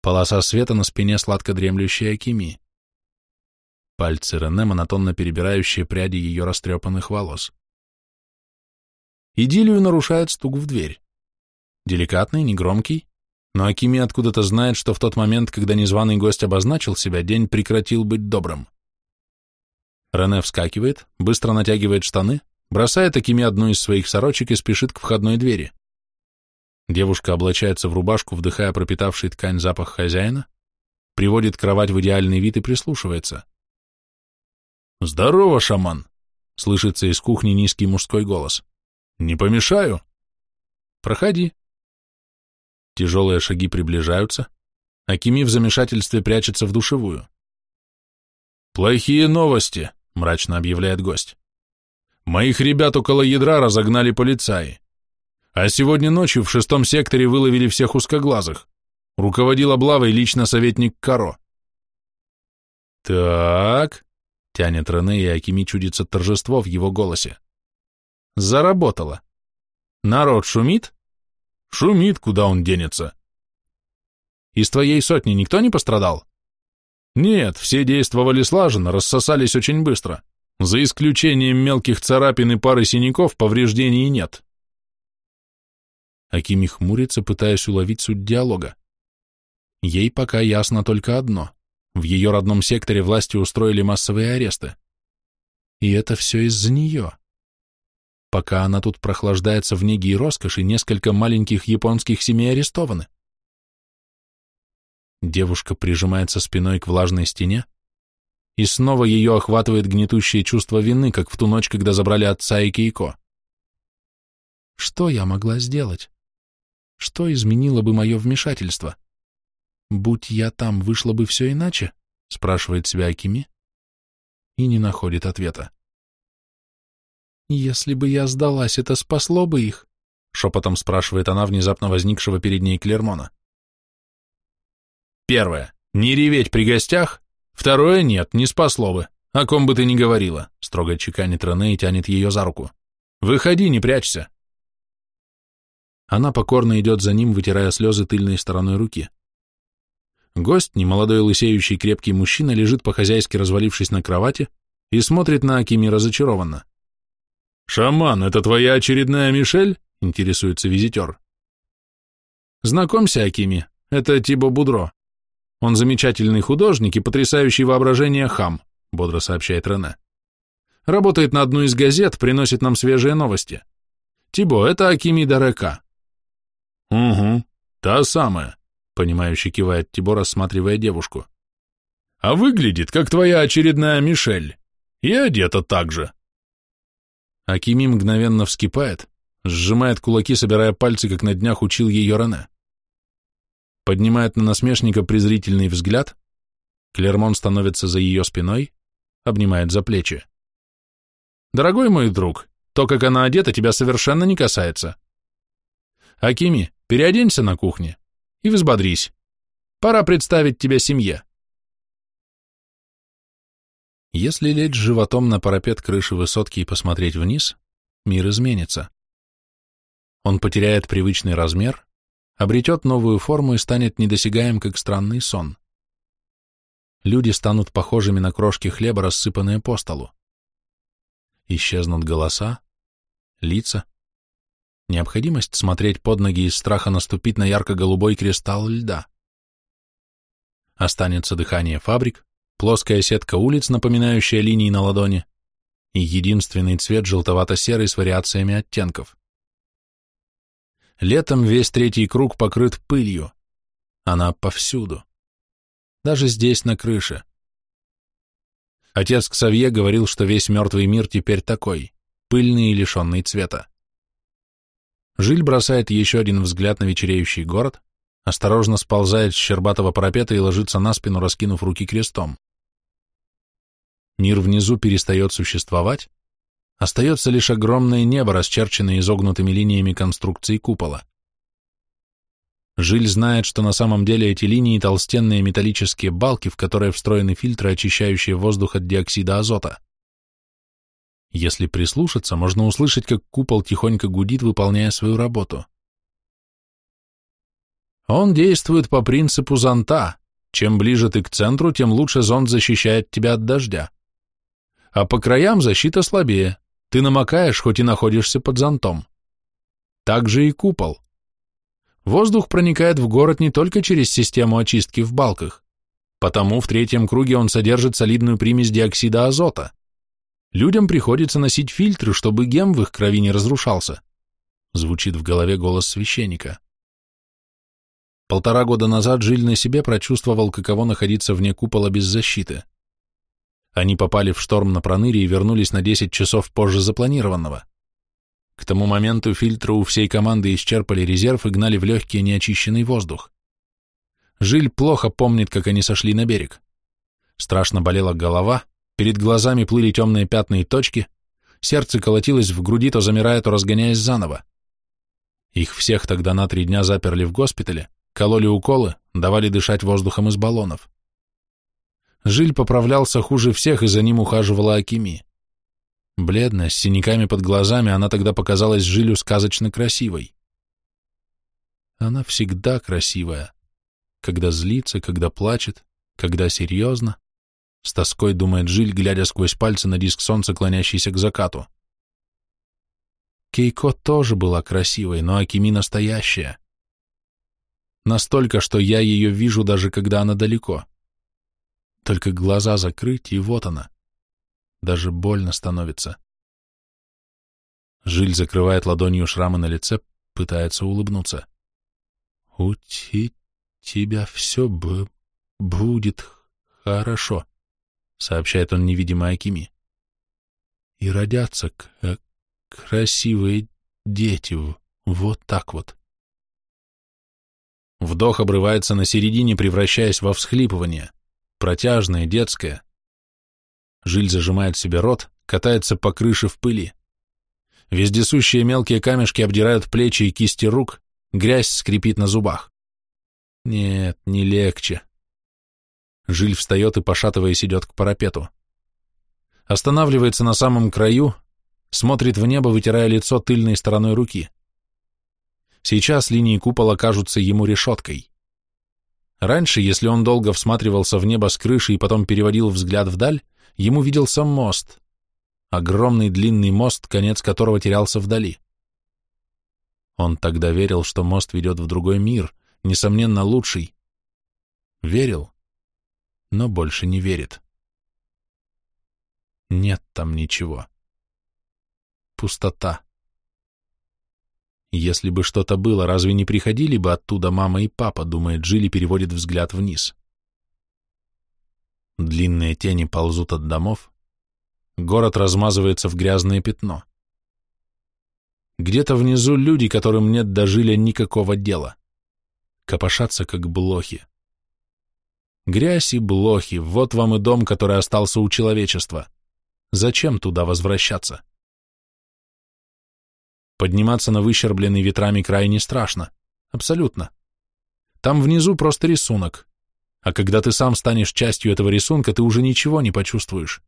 полоса света на спине сладко дремлющей Акими. Пальцы Рене, монотонно перебирающие пряди ее растрепанных волос. Идиллию нарушает стук в дверь. Деликатный, негромкий, но Акими откуда-то знает, что в тот момент, когда незваный гость обозначил себя, день прекратил быть добрым. Рене вскакивает, быстро натягивает штаны, бросает Акими одну из своих сорочек и спешит к входной двери. Девушка облачается в рубашку, вдыхая пропитавший ткань запах хозяина, приводит кровать в идеальный вид и прислушивается. «Здорово, шаман!» — слышится из кухни низкий мужской голос. «Не помешаю?» «Проходи», Тяжелые шаги приближаются. Акими в замешательстве прячется в душевую. «Плохие новости», — мрачно объявляет гость. «Моих ребят около ядра разогнали полицаи. А сегодня ночью в шестом секторе выловили всех узкоглазых. Руководил облавой лично советник Каро». «Так», — тянет Рене, и Акими чудится торжество в его голосе. «Заработало. Народ шумит?» Шумит, куда он денется. Из твоей сотни никто не пострадал? Нет, все действовали слаженно, рассосались очень быстро. За исключением мелких царапин и пары синяков повреждений нет. Акими хмурится, пытаясь уловить суть диалога. Ей пока ясно только одно. В ее родном секторе власти устроили массовые аресты. И это все из-за нее. Пока она тут прохлаждается в неге и роскоши, несколько маленьких японских семей арестованы. Девушка прижимается спиной к влажной стене, и снова ее охватывает гнетущее чувство вины, как в ту ночь, когда забрали отца и Кейко. Что я могла сделать? Что изменило бы мое вмешательство? Будь я там, вышло бы все иначе? Спрашивает себя Акими и не находит ответа. «Если бы я сдалась, это спасло бы их?» — шепотом спрашивает она внезапно возникшего перед ней Клермона. «Первое. Не реветь при гостях. Второе. Нет, не спасло бы. О ком бы ты ни говорила», — строго чеканит Рене и тянет ее за руку. «Выходи, не прячься». Она покорно идет за ним, вытирая слезы тыльной стороной руки. Гость, немолодой лысеющий крепкий мужчина, лежит по-хозяйски развалившись на кровати и смотрит на Акими разочарованно. «Шаман, это твоя очередная Мишель?» — интересуется визитер. «Знакомься, Акими, это Тибо Будро. Он замечательный художник и потрясающий воображение хам», — бодро сообщает Рене. «Работает на одну из газет, приносит нам свежие новости. Тибо, это Акими Дарека». «Угу, та самая», — понимающе кивает Тибо, рассматривая девушку. «А выглядит, как твоя очередная Мишель. И одета так же». Акими мгновенно вскипает, сжимает кулаки, собирая пальцы, как на днях учил ее Рене. Поднимает на насмешника презрительный взгляд, Клермон становится за ее спиной, обнимает за плечи. «Дорогой мой друг, то, как она одета, тебя совершенно не касается. Акими, переоденься на кухне и взбодрись. Пора представить тебя семье». Если лечь животом на парапет крыши высотки и посмотреть вниз, мир изменится. Он потеряет привычный размер, обретет новую форму и станет недосягаем, как странный сон. Люди станут похожими на крошки хлеба, рассыпанные по столу. Исчезнут голоса, лица, необходимость смотреть под ноги из страха наступить на ярко-голубой кристалл льда. Останется дыхание фабрик, плоская сетка улиц, напоминающая линии на ладони, и единственный цвет желтовато-серый с вариациями оттенков. Летом весь третий круг покрыт пылью. Она повсюду. Даже здесь, на крыше. Отец Ксавье говорил, что весь мертвый мир теперь такой, пыльный и лишенный цвета. Жиль бросает еще один взгляд на вечереющий город, осторожно сползает с щербатого парапета и ложится на спину, раскинув руки крестом. Мир внизу перестает существовать, остается лишь огромное небо, расчерченное изогнутыми линиями конструкции купола. Жиль знает, что на самом деле эти линии – толстенные металлические балки, в которые встроены фильтры, очищающие воздух от диоксида азота. Если прислушаться, можно услышать, как купол тихонько гудит, выполняя свою работу. Он действует по принципу зонта. Чем ближе ты к центру, тем лучше зонт защищает тебя от дождя. А по краям защита слабее. Ты намокаешь, хоть и находишься под зонтом. Так же и купол. Воздух проникает в город не только через систему очистки в балках, потому в третьем круге он содержит солидную примесь диоксида азота. Людям приходится носить фильтры, чтобы гем в их крови не разрушался. Звучит в голове голос священника. Полтора года назад Жиль на себе прочувствовал, каково находиться вне купола без защиты. Они попали в шторм на проныре и вернулись на 10 часов позже запланированного. К тому моменту фильтры у всей команды исчерпали резерв и гнали в легкий неочищенный воздух. Жиль плохо помнит, как они сошли на берег. Страшно болела голова, Перед глазами плыли темные пятна и точки, сердце колотилось в груди, то замирая, то разгоняясь заново. Их всех тогда на три дня заперли в госпитале, кололи уколы, давали дышать воздухом из баллонов. Жиль поправлялся хуже всех, и за ним ухаживала Акими. Бледная, с синяками под глазами, она тогда показалась Жилю сказочно красивой. Она всегда красивая, когда злится, когда плачет, когда серьезно, с тоской думает Жиль, глядя сквозь пальцы на диск солнца, клонящийся к закату. Кейко тоже была красивой, но Акими настоящая. Настолько, что я ее вижу, даже когда она далеко. Только глаза закрыть, и вот она. Даже больно становится. Жиль закрывает ладонью шрамы на лице, пытается улыбнуться. «У тебя все б будет хорошо», сообщает он невидимой Акими. И родятся э, красивые дети, вот так вот. Вдох обрывается на середине, превращаясь во всхлипывание, протяжное, детское. Жиль зажимает себе рот, катается по крыше в пыли. Вездесущие мелкие камешки обдирают плечи и кисти рук, грязь скрипит на зубах. Нет, не легче. Жиль встает и, пошатываясь, идет к парапету. Останавливается на самом краю, смотрит в небо, вытирая лицо тыльной стороной руки. Сейчас линии купола кажутся ему решеткой. Раньше, если он долго всматривался в небо с крыши и потом переводил взгляд вдаль, ему виделся мост. Огромный длинный мост, конец которого терялся вдали. Он тогда верил, что мост ведет в другой мир, несомненно, лучший. Верил, но больше не верит. Нет там ничего. Пустота. Если бы что-то было, разве не приходили бы оттуда мама и папа, думает Джилли, переводит взгляд вниз. Длинные тени ползут от домов, город размазывается в грязное пятно. Где-то внизу люди, которым нет до Жиля никакого дела, копошатся, как блохи. Грязь и блохи, вот вам и дом, который остался у человечества. Зачем туда возвращаться? Подниматься на выщербленный ветрами край не страшно. Абсолютно. Там внизу просто рисунок. А когда ты сам станешь частью этого рисунка, ты уже ничего не почувствуешь.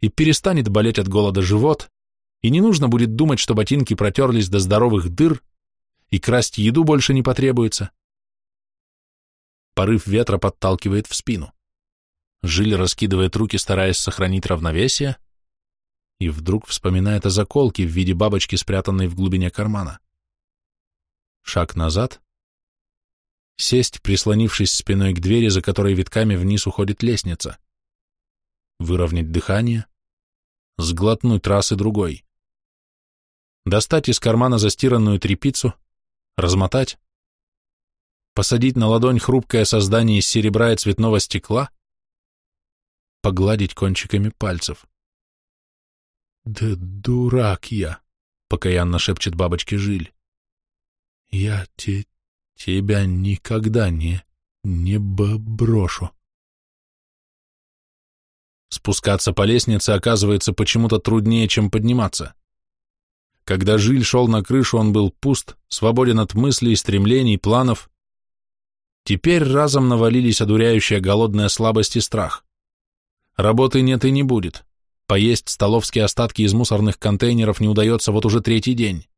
И перестанет болеть от голода живот, и не нужно будет думать, что ботинки протерлись до здоровых дыр, и красть еду больше не потребуется. Порыв ветра подталкивает в спину. Жиль раскидывает руки, стараясь сохранить равновесие, и вдруг вспоминает о заколке в виде бабочки, спрятанной в глубине кармана. Шаг назад. Сесть, прислонившись спиной к двери, за которой витками вниз уходит лестница. Выровнять дыхание, сглотнуть раз и другой. Достать из кармана застиранную трепицу, размотать, посадить на ладонь хрупкое создание из серебра и цветного стекла, погладить кончиками пальцев. «Да дурак я!» — покаянно шепчет бабочке Жиль. «Я те тебя никогда не... не брошу». Спускаться по лестнице оказывается почему-то труднее, чем подниматься. Когда Жиль шел на крышу, он был пуст, свободен от мыслей, стремлений, планов. Теперь разом навалились одуряющая голодная слабость и страх. Работы нет и не будет. Поесть столовские остатки из мусорных контейнеров не удается вот уже третий день.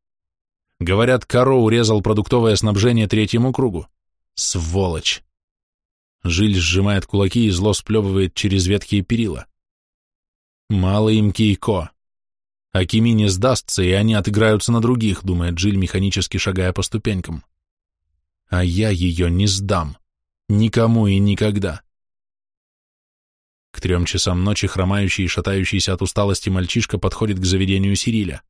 Говорят, Каро урезал продуктовое снабжение третьему кругу. Сволочь! Жиль сжимает кулаки и зло сплевывает через ветхие перила. Мало им Кейко. Акими не сдастся, и они отыграются на других, думает Джиль, механически шагая по ступенькам. А я ее не сдам. Никому и никогда. К трем часам ночи хромающий и шатающийся от усталости мальчишка подходит к заведению Сириля.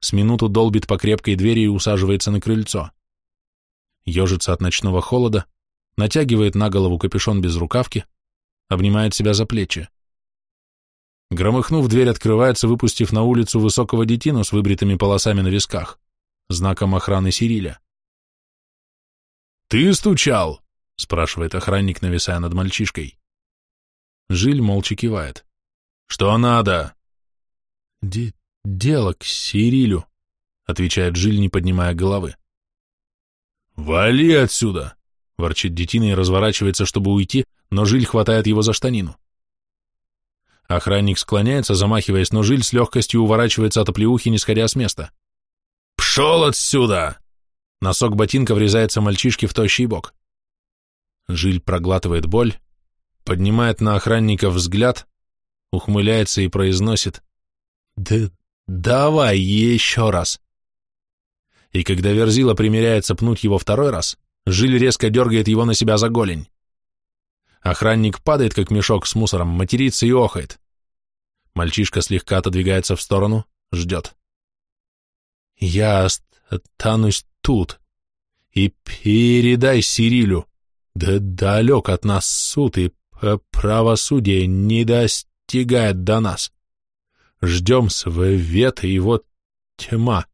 С минуту долбит по крепкой двери и усаживается на крыльцо. Ежится от ночного холода, натягивает на голову капюшон без рукавки, обнимает себя за плечи. Громыхнув, дверь открывается, выпустив на улицу высокого детину с выбритыми полосами на висках, знаком охраны Сириля. «Ты стучал?» — спрашивает охранник, нависая над мальчишкой. Жиль молча кивает. «Что надо?» Де «Дело к Сирилю», — отвечает Жиль, не поднимая головы. «Вали отсюда!» — ворчит детина и разворачивается, чтобы уйти, но Жиль хватает его за штанину. Охранник склоняется, замахиваясь, но Жиль с легкостью уворачивается от оплеухи, не сходя с места. «Пшел отсюда!» Носок ботинка врезается мальчишке в тощий бок. Жиль проглатывает боль, поднимает на охранника взгляд, ухмыляется и произносит «Да давай еще раз!» И когда Верзила примеряется пнуть его второй раз, Жиль резко дергает его на себя за голень. Охранник падает, как мешок с мусором, матерится и охает. Мальчишка слегка отодвигается в сторону, ждет. «Я останусь тут. И передай Сирилю, да далек от нас суд, и правосудие не достигает до нас. Ждем света, и вот тьма,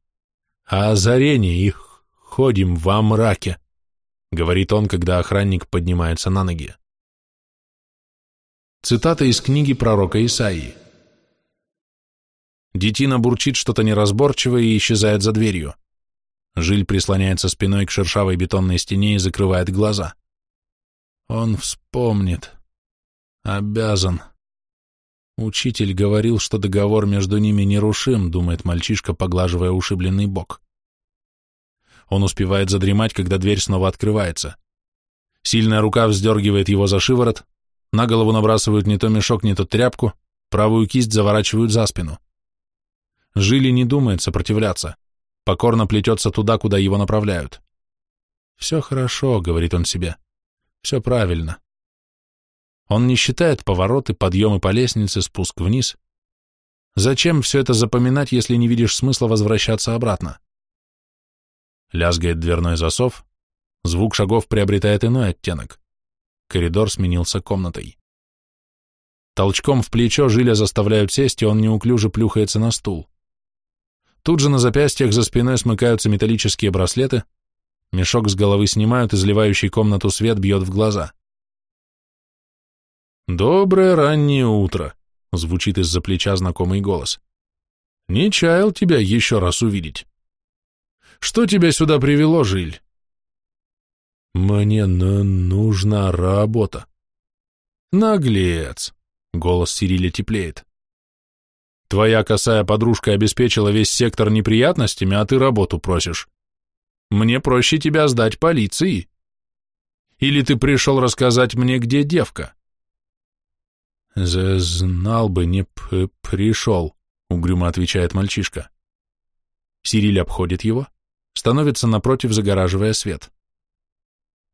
а озарение их ходим во мраке», — говорит он, когда охранник поднимается на ноги. Цитата из книги пророка Исаии. Детина бурчит что-то неразборчивое и исчезает за дверью. Жиль прислоняется спиной к шершавой бетонной стене и закрывает глаза. Он вспомнит. Обязан. Учитель говорил, что договор между ними нерушим, думает мальчишка, поглаживая ушибленный бок. Он успевает задремать, когда дверь снова открывается. Сильная рука вздергивает его за шиворот, на голову набрасывают не то мешок, не то тряпку, правую кисть заворачивают за спину. Жили не думает сопротивляться, покорно плетется туда, куда его направляют. «Все хорошо», — говорит он себе, — «все правильно». Он не считает повороты, подъемы по лестнице, спуск вниз. Зачем все это запоминать, если не видишь смысла возвращаться обратно? Лязгает дверной засов, звук шагов приобретает иной оттенок. Коридор сменился комнатой. Толчком в плечо Жиля заставляют сесть, и он неуклюже плюхается на стул. Тут же на запястьях за спиной смыкаются металлические браслеты, мешок с головы снимают, изливающий комнату свет бьет в глаза. «Доброе раннее утро», — звучит из-за плеча знакомый голос. «Не чаял тебя еще раз увидеть. Что тебя сюда привело, Жиль?» Мне нужна работа. Наглец. Голос Сириля теплеет. Твоя косая подружка обеспечила весь сектор неприятностями, а ты работу просишь. Мне проще тебя сдать полиции. Или ты пришел рассказать мне, где девка? Знал бы, не пришел, угрюмо отвечает мальчишка. Сириль обходит его, становится напротив, загораживая свет.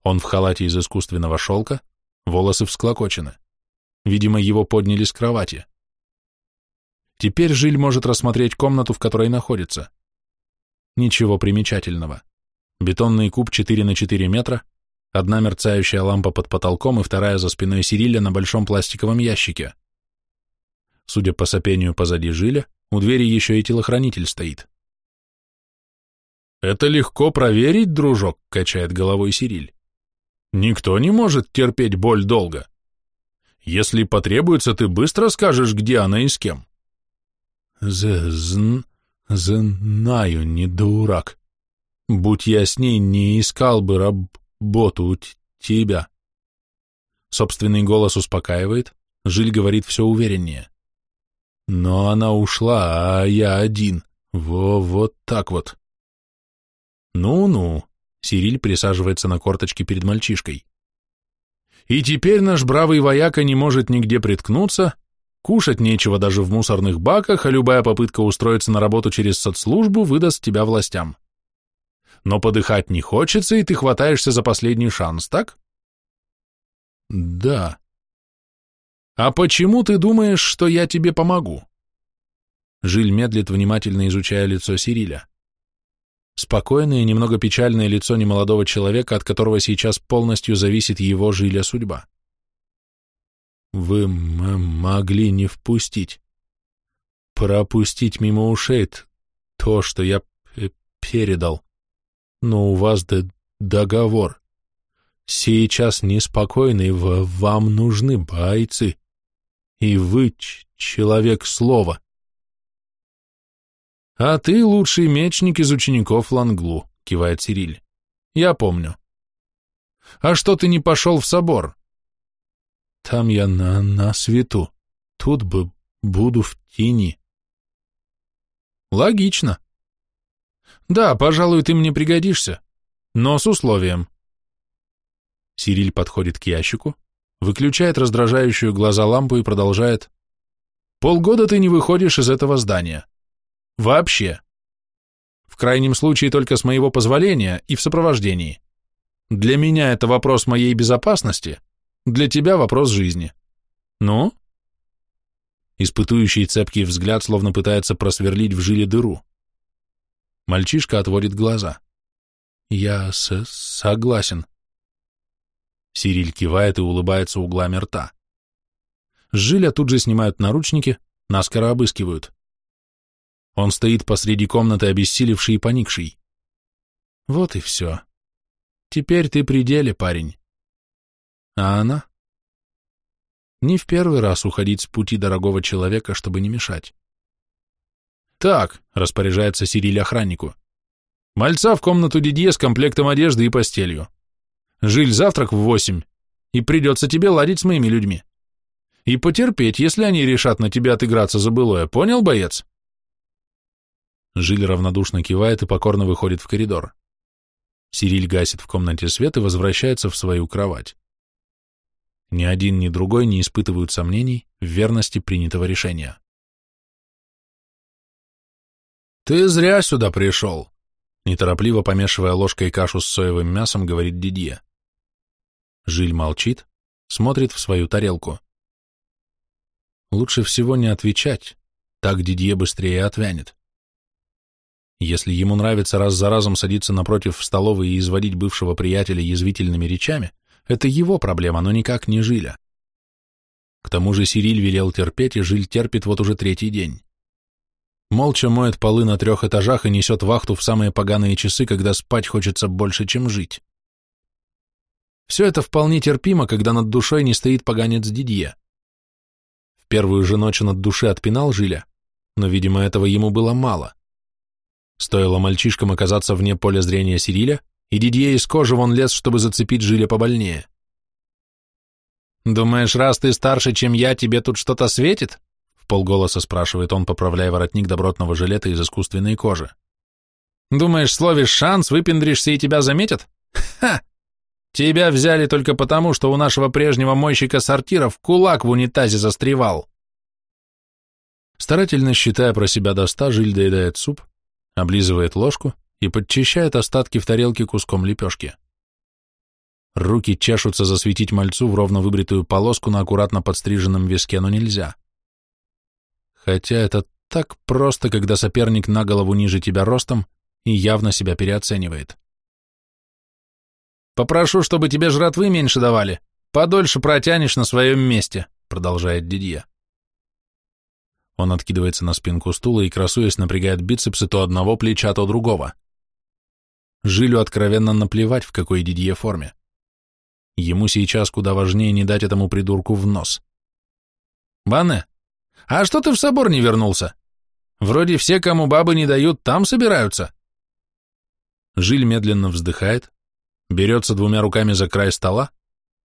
Он в халате из искусственного шелка, волосы всклокочены. Видимо, его подняли с кровати. Теперь Жиль может рассмотреть комнату, в которой находится. Ничего примечательного. Бетонный куб 4 на 4 метра, одна мерцающая лампа под потолком и вторая за спиной Сириля на большом пластиковом ящике. Судя по сопению позади Жиля, у двери еще и телохранитель стоит. «Это легко проверить, дружок», — качает головой Сириль. «Никто не может терпеть боль долго. Если потребуется, ты быстро скажешь, где она и с кем». «З-зн... знаю, не дурак. Будь я с ней, не искал бы работу у тебя». Собственный голос успокаивает, Жиль говорит все увереннее. Но она ушла, а я один. Во, вот так вот. Ну-ну, Сириль присаживается на корточки перед мальчишкой. И теперь наш бравый вояка не может нигде приткнуться, кушать нечего даже в мусорных баках, а любая попытка устроиться на работу через соцслужбу выдаст тебя властям. Но подыхать не хочется, и ты хватаешься за последний шанс, так? Да. «А почему ты думаешь, что я тебе помогу?» Жиль медлит, внимательно изучая лицо Сириля. Спокойное, немного печальное лицо немолодого человека, от которого сейчас полностью зависит его Жиля судьба. «Вы могли не впустить, пропустить мимо ушей то, что я передал, но у вас договор. Сейчас неспокойный, вам нужны бойцы». И вы человек слова. А ты лучший мечник из учеников Ланглу, кивает Сириль. Я помню. А что ты не пошел в собор? Там я на, на свету. Тут бы буду в тени. Логично. Да, пожалуй, ты мне пригодишься, но с условием. Сириль подходит к ящику, выключает раздражающую глаза лампу и продолжает. «Полгода ты не выходишь из этого здания. Вообще. В крайнем случае только с моего позволения и в сопровождении. Для меня это вопрос моей безопасности, для тебя вопрос жизни. Ну?» Испытующий цепкий взгляд словно пытается просверлить в жиле дыру. Мальчишка отводит глаза. «Я с согласен», Сириль кивает и улыбается углами рта. Жиля тут же снимают наручники, наскоро обыскивают. Он стоит посреди комнаты, обессилевший и поникший. Вот и все. Теперь ты при деле, парень. А она? Не в первый раз уходить с пути дорогого человека, чтобы не мешать. Так, распоряжается Сириль охраннику. Мальца в комнату Дидье с комплектом одежды и постелью. Жиль завтрак в восемь, и придется тебе ладить с моими людьми. И потерпеть, если они решат на тебя отыграться за былое, понял, боец?» Жиль равнодушно кивает и покорно выходит в коридор. Сириль гасит в комнате свет и возвращается в свою кровать. Ни один, ни другой не испытывают сомнений в верности принятого решения. «Ты зря сюда пришел», — неторопливо помешивая ложкой кашу с соевым мясом, говорит Дидье. Жиль молчит, смотрит в свою тарелку. Лучше всего не отвечать, так Дидье быстрее отвянет. Если ему нравится раз за разом садиться напротив в столовой и изводить бывшего приятеля язвительными речами, это его проблема, но никак не Жиля. К тому же Сириль велел терпеть, и Жиль терпит вот уже третий день. Молча моет полы на трех этажах и несет вахту в самые поганые часы, когда спать хочется больше, чем жить. Все это вполне терпимо, когда над душой не стоит поганец Дидье. В первую же ночь он от души отпинал Жиля, но, видимо, этого ему было мало. Стоило мальчишкам оказаться вне поля зрения Сириля, и Дидье из кожи вон лез, чтобы зацепить Жиля побольнее. «Думаешь, раз ты старше, чем я, тебе тут что-то светит?» В полголоса спрашивает он, поправляя воротник добротного жилета из искусственной кожи. «Думаешь, словишь шанс, выпендришься и тебя заметят? Ха! Тебя взяли только потому, что у нашего прежнего мойщика сортиров кулак в унитазе застревал. Старательно считая про себя до ста, Жиль доедает суп, облизывает ложку и подчищает остатки в тарелке куском лепешки. Руки чешутся засветить мальцу в ровно выбритую полоску на аккуратно подстриженном виске, но нельзя. Хотя это так просто, когда соперник на голову ниже тебя ростом и явно себя переоценивает. «Попрошу, чтобы тебе жратвы меньше давали. Подольше протянешь на своем месте», — продолжает Дидье. Он откидывается на спинку стула и, красуясь, напрягает бицепсы то одного плеча, то другого. Жилю откровенно наплевать, в какой Дидье форме. Ему сейчас куда важнее не дать этому придурку в нос. «Банне, а что ты в собор не вернулся? Вроде все, кому бабы не дают, там собираются». Жиль медленно вздыхает, берется двумя руками за край стола,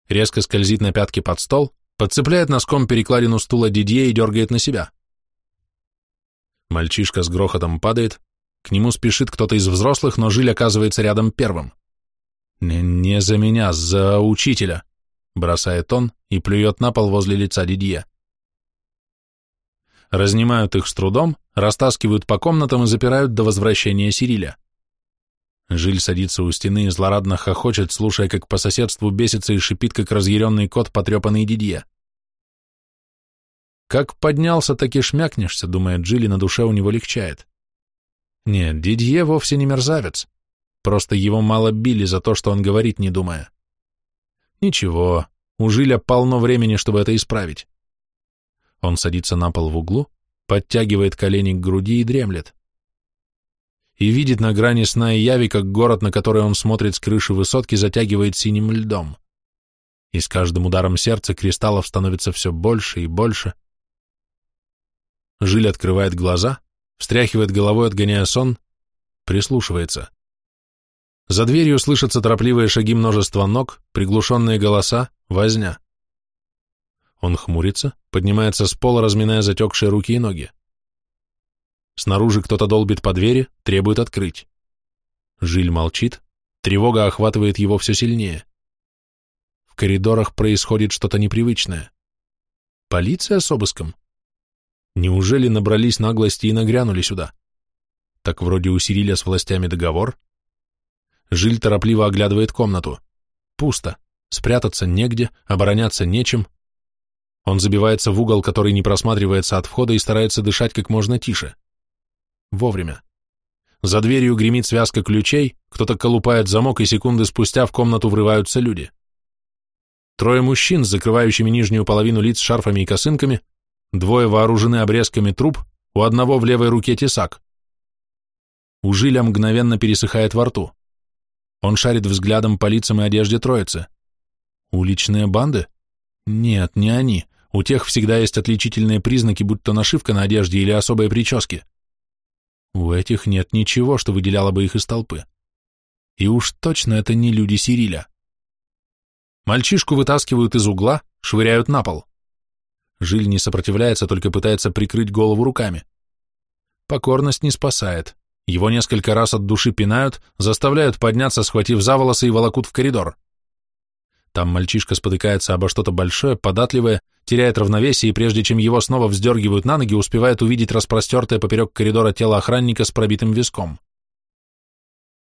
резко скользит на пятки под стол, подцепляет носком перекладину стула Дидье и дергает на себя. Мальчишка с грохотом падает, к нему спешит кто-то из взрослых, но Жиль оказывается рядом первым. «Не, не за меня, за учителя», — бросает он и плюет на пол возле лица Дидье. Разнимают их с трудом, растаскивают по комнатам и запирают до возвращения Сириля. Жиль садится у стены и злорадно хохочет, слушая, как по соседству бесится и шипит, как разъяренный кот, потрепанный Дидье. Как поднялся, так и шмякнешься, думает Джилли, на душе у него легчает. Нет, Дидье вовсе не мерзавец. Просто его мало били за то, что он говорит, не думая. Ничего, у Жиля полно времени, чтобы это исправить. Он садится на пол в углу, подтягивает колени к груди и дремлет и видит на грани сна и яви, как город, на который он смотрит с крыши высотки, затягивает синим льдом. И с каждым ударом сердца кристаллов становится все больше и больше. Жиль открывает глаза, встряхивает головой, отгоняя сон, прислушивается. За дверью слышатся торопливые шаги множества ног, приглушенные голоса, возня. Он хмурится, поднимается с пола, разминая затекшие руки и ноги. Снаружи кто-то долбит по двери, требует открыть. Жиль молчит, тревога охватывает его все сильнее. В коридорах происходит что-то непривычное. Полиция с обыском? Неужели набрались наглости и нагрянули сюда? Так вроде усилили с властями договор. Жиль торопливо оглядывает комнату. Пусто. Спрятаться негде, обороняться нечем. Он забивается в угол, который не просматривается от входа и старается дышать как можно тише. Вовремя. За дверью гремит связка ключей, кто-то колупает замок, и секунды спустя в комнату врываются люди. Трое мужчин закрывающими нижнюю половину лиц шарфами и косынками, двое вооружены обрезками труб, у одного в левой руке тесак. У Жиля мгновенно пересыхает во рту. Он шарит взглядом по лицам и одежде троицы. Уличные банды? Нет, не они. У тех всегда есть отличительные признаки, будь то нашивка на одежде или особые прически. У этих нет ничего, что выделяло бы их из толпы. И уж точно это не люди Сириля. Мальчишку вытаскивают из угла, швыряют на пол. Жиль не сопротивляется, только пытается прикрыть голову руками. Покорность не спасает. Его несколько раз от души пинают, заставляют подняться, схватив за волосы и волокут в коридор. Там мальчишка спотыкается обо что-то большое, податливое, теряет равновесие и прежде чем его снова вздергивают на ноги, успевает увидеть распростертое поперек коридора тело охранника с пробитым виском.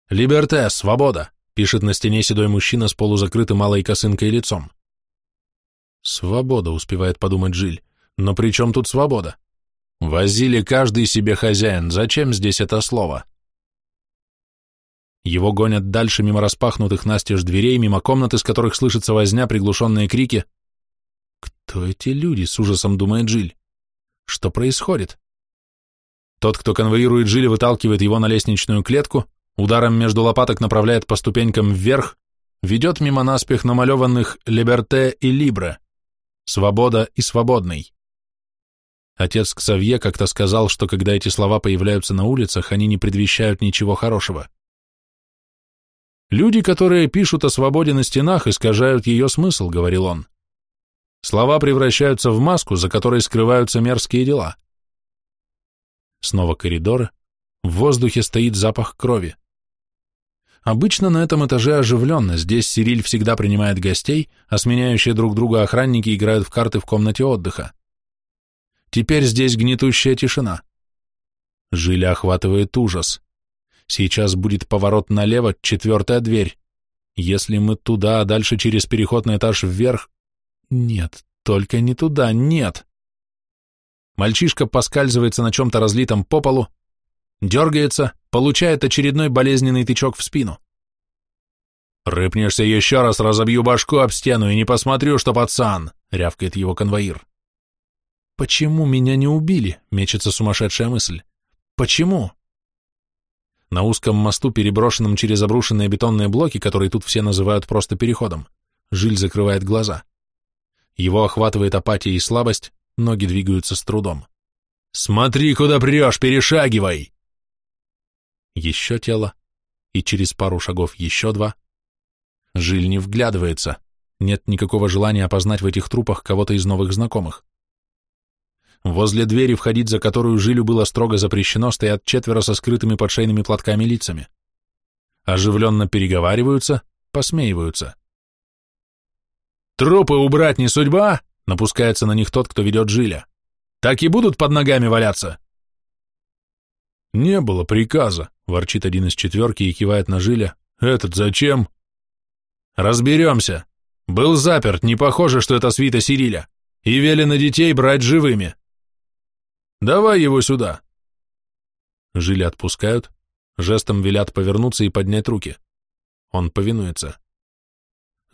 «Либерте, свобода!» — пишет на стене седой мужчина с полузакрытым малой косынкой лицом. «Свобода», — успевает подумать Жиль. «Но при чем тут свобода? Возили каждый себе хозяин, зачем здесь это слово?» Его гонят дальше мимо распахнутых настежь дверей, мимо комнат, из которых слышится возня, приглушенные крики. Кто эти люди, с ужасом думает Жиль? Что происходит? Тот, кто конвоирует Жиль, выталкивает его на лестничную клетку, ударом между лопаток направляет по ступенькам вверх, ведет мимо наспех намалеванных «Либерте» и «Либре» — «Свобода» и «Свободный». Отец Ксавье как-то сказал, что когда эти слова появляются на улицах, они не предвещают ничего хорошего. Люди, которые пишут о свободе на стенах, искажают ее смысл, говорил он. Слова превращаются в маску, за которой скрываются мерзкие дела. Снова коридоры, в воздухе стоит запах крови. Обычно на этом этаже оживленно, здесь Сириль всегда принимает гостей, а сменяющие друг друга охранники играют в карты в комнате отдыха. Теперь здесь гнетущая тишина. Жиля охватывает ужас. Сейчас будет поворот налево, четвертая дверь. Если мы туда, а дальше через переход этаж вверх... Нет, только не туда, нет. Мальчишка поскальзывается на чем-то разлитом по полу, дергается, получает очередной болезненный тычок в спину. «Рыпнешься еще раз, разобью башку об стену и не посмотрю, что пацан!» — рявкает его конвоир. «Почему меня не убили?» — мечется сумасшедшая мысль. «Почему?» На узком мосту, переброшенном через обрушенные бетонные блоки, которые тут все называют просто переходом, Жиль закрывает глаза. Его охватывает апатия и слабость, ноги двигаются с трудом. «Смотри, куда прешь, перешагивай!» Еще тело, и через пару шагов еще два — Жиль не вглядывается. Нет никакого желания опознать в этих трупах кого-то из новых знакомых. Возле двери, входить за которую Жилю было строго запрещено, стоят четверо со скрытыми подшейными платками лицами. Оживленно переговариваются, посмеиваются. «Трупы убрать не судьба?» — напускается на них тот, кто ведет Жиля. «Так и будут под ногами валяться?» «Не было приказа», — ворчит один из четверки и кивает на Жиля. «Этот зачем?» Разберемся. Был заперт, не похоже, что это свита Сириля. И велено детей брать живыми. Давай его сюда. Жили отпускают, жестом велят повернуться и поднять руки. Он повинуется.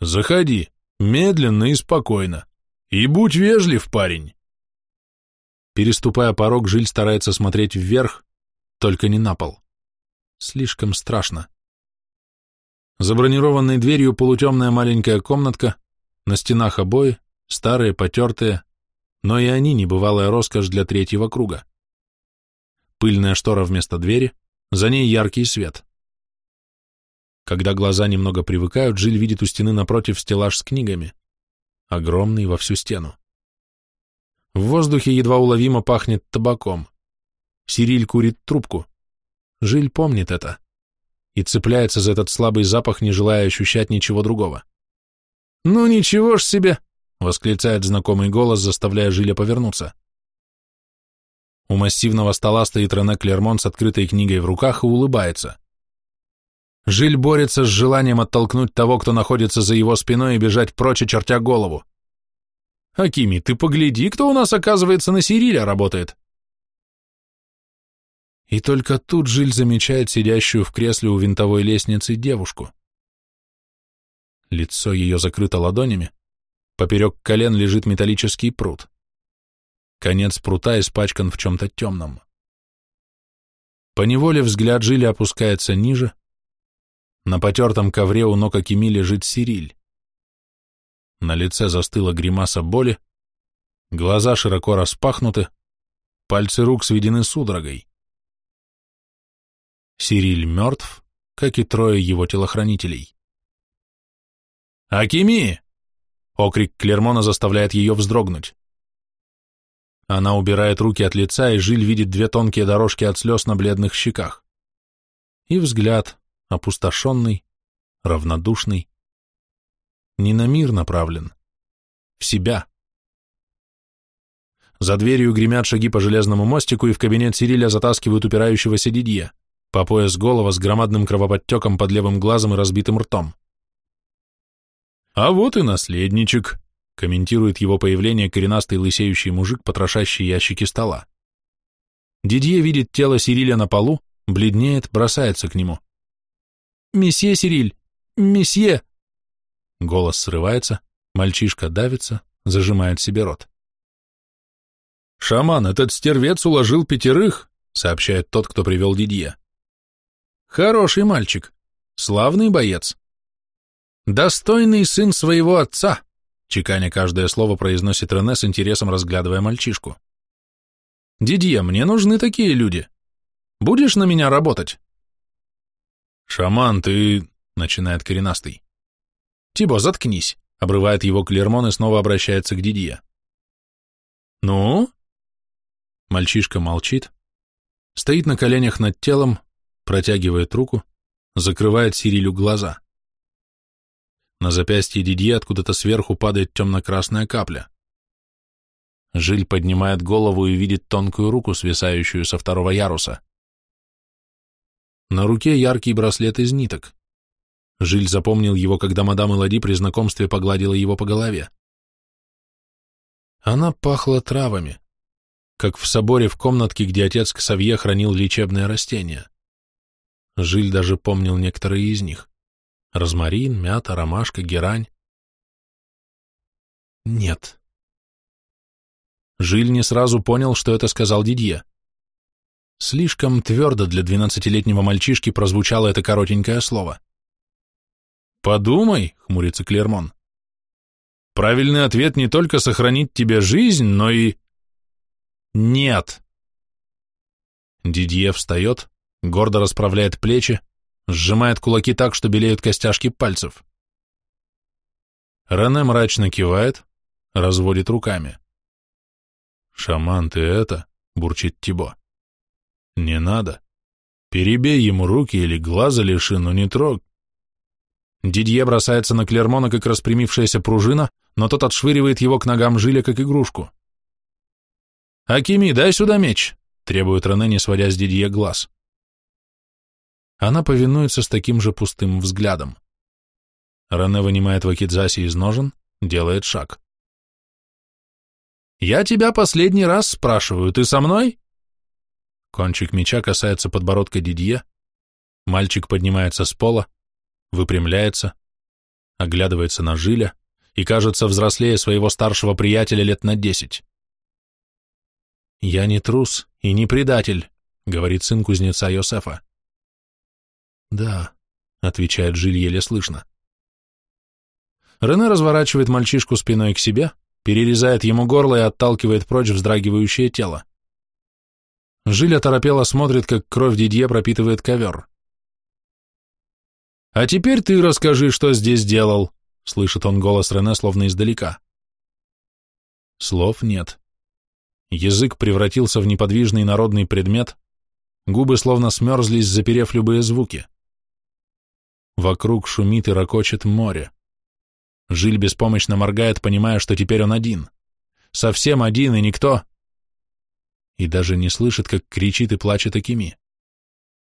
Заходи, медленно и спокойно. И будь вежлив, парень. Переступая порог, Жиль старается смотреть вверх, только не на пол. Слишком страшно. За бронированной дверью полутемная маленькая комнатка, на стенах обои, старые, потертые, но и они небывалая роскошь для третьего круга. Пыльная штора вместо двери, за ней яркий свет. Когда глаза немного привыкают, Жиль видит у стены напротив стеллаж с книгами, огромный во всю стену. В воздухе едва уловимо пахнет табаком. Сириль курит трубку. Жиль помнит это и цепляется за этот слабый запах, не желая ощущать ничего другого. «Ну ничего ж себе!» — восклицает знакомый голос, заставляя Жиля повернуться. У массивного стола стоит Рене Клермон с открытой книгой в руках и улыбается. Жиль борется с желанием оттолкнуть того, кто находится за его спиной, и бежать прочь, чертя голову. «Акими, ты погляди, кто у нас, оказывается, на Сириля работает!» И только тут Жиль замечает сидящую в кресле у винтовой лестницы девушку. Лицо ее закрыто ладонями, поперек колен лежит металлический прут. Конец прута испачкан в чем-то темном. Поневоле взгляд Жили опускается ниже. На потертом ковре у ног Акими лежит Сириль. На лице застыла гримаса боли, глаза широко распахнуты, пальцы рук сведены судорогой. Сириль мертв, как и трое его телохранителей. «Акими!» — окрик Клермона заставляет ее вздрогнуть. Она убирает руки от лица, и Жиль видит две тонкие дорожки от слез на бледных щеках. И взгляд, опустошенный, равнодушный, не на мир направлен, в себя. За дверью гремят шаги по железному мостику, и в кабинет Сириля затаскивают упирающегося Дидье по пояс голова с громадным кровоподтеком под левым глазом и разбитым ртом. «А вот и наследничек», — комментирует его появление коренастый лысеющий мужик, потрошащий ящики стола. Дидье видит тело Сириля на полу, бледнеет, бросается к нему. «Месье Сириль! Месье!» Голос срывается, мальчишка давится, зажимает себе рот. «Шаман, этот стервец уложил пятерых», — сообщает тот, кто привел Дидье. Хороший мальчик, славный боец. Достойный сын своего отца, чеканя каждое слово произносит Рене с интересом разглядывая мальчишку. Дидье, мне нужны такие люди. Будешь на меня работать? Шаман, ты... начинает коренастый. Тибо, заткнись, обрывает его Клермон и снова обращается к Дидье. Ну? Мальчишка молчит, стоит на коленях над телом, протягивает руку, закрывает Сирилю глаза. На запястье Дидье откуда-то сверху падает темно-красная капля. Жиль поднимает голову и видит тонкую руку, свисающую со второго яруса. На руке яркий браслет из ниток. Жиль запомнил его, когда мадам Элади при знакомстве погладила его по голове. Она пахла травами, как в соборе в комнатке, где отец Ксавье хранил лечебные растения. Жиль даже помнил некоторые из них. Розмарин, мята, ромашка, герань. Нет. Жиль не сразу понял, что это сказал Дидье. Слишком твердо для двенадцатилетнего мальчишки прозвучало это коротенькое слово. «Подумай», — хмурится Клермон. «Правильный ответ не только сохранить тебе жизнь, но и...» «Нет». Дидье встает, гордо расправляет плечи, сжимает кулаки так, что белеют костяшки пальцев. Рене мрачно кивает, разводит руками. «Шаман, ты это?» — бурчит Тибо. «Не надо. Перебей ему руки или глаза лиши, но не трог». Дидье бросается на Клермона, как распрямившаяся пружина, но тот отшвыривает его к ногам Жиля, как игрушку. «Акими, дай сюда меч!» — требует Рене, не сводя с Дидье глаз. Она повинуется с таким же пустым взглядом. Рене вынимает вакидзаси из ножен, делает шаг. «Я тебя последний раз спрашиваю, ты со мной?» Кончик меча касается подбородка Дидье. Мальчик поднимается с пола, выпрямляется, оглядывается на Жиля и кажется взрослее своего старшего приятеля лет на десять. «Я не трус и не предатель», — говорит сын кузнеца Йосефа. «Да», — отвечает Жиль еле слышно. Рене разворачивает мальчишку спиной к себе, перерезает ему горло и отталкивает прочь вздрагивающее тело. Жиль оторопело смотрит, как кровь Дидье пропитывает ковер. «А теперь ты расскажи, что здесь делал», — слышит он голос Рене словно издалека. Слов нет. Язык превратился в неподвижный народный предмет, губы словно смерзлись, заперев любые звуки. Вокруг шумит и ракочет море. Жиль беспомощно моргает, понимая, что теперь он один. Совсем один, и никто. И даже не слышит, как кричит и плачет Акими.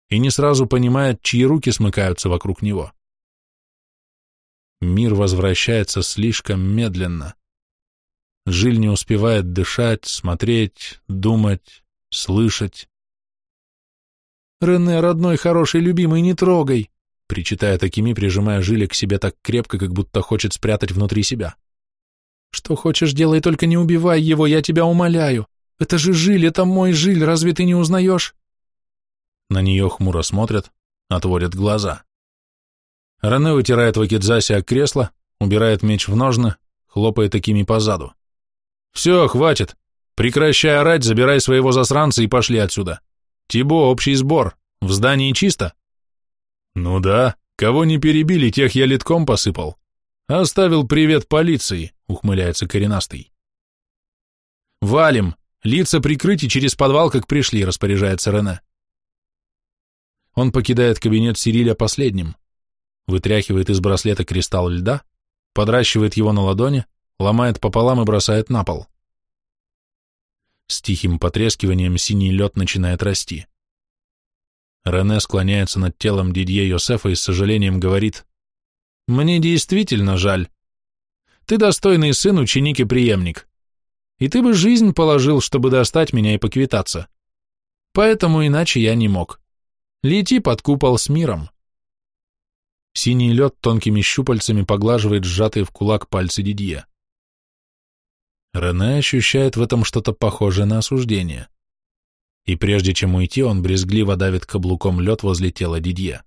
И не сразу понимает, чьи руки смыкаются вокруг него. Мир возвращается слишком медленно. Жиль не успевает дышать, смотреть, думать, слышать. «Рене, родной, хороший, любимый, не трогай!» Причитая такими, прижимая Жиля к себе так крепко, как будто хочет спрятать внутри себя. «Что хочешь, делай, только не убивай его, я тебя умоляю. Это же Жиль, это мой Жиль, разве ты не узнаешь?» На нее хмуро смотрят, отводят глаза. Рене вытирает вакидзаси о кресло, убирает меч в ножны, хлопает такими по заду. «Все, хватит. Прекращай орать, забирай своего засранца и пошли отсюда. Тибо, общий сбор. В здании чисто?» «Ну да, кого не перебили, тех я литком посыпал. Оставил привет полиции», — ухмыляется коренастый. «Валим! Лица прикрыть и через подвал, как пришли», — распоряжается Рене. Он покидает кабинет Сириля последним, вытряхивает из браслета кристалл льда, подращивает его на ладони, ломает пополам и бросает на пол. С тихим потрескиванием синий лед начинает расти. Рене склоняется над телом Дидье Йосефа и с сожалением говорит, «Мне действительно жаль. Ты достойный сын, ученик и преемник. И ты бы жизнь положил, чтобы достать меня и поквитаться. Поэтому иначе я не мог. Лети под купол с миром». Синий лед тонкими щупальцами поглаживает сжатые в кулак пальцы Дидье. Рене ощущает в этом что-то похожее на осуждение и прежде чем уйти, он брезгливо давит каблуком лед возле тела Дидье.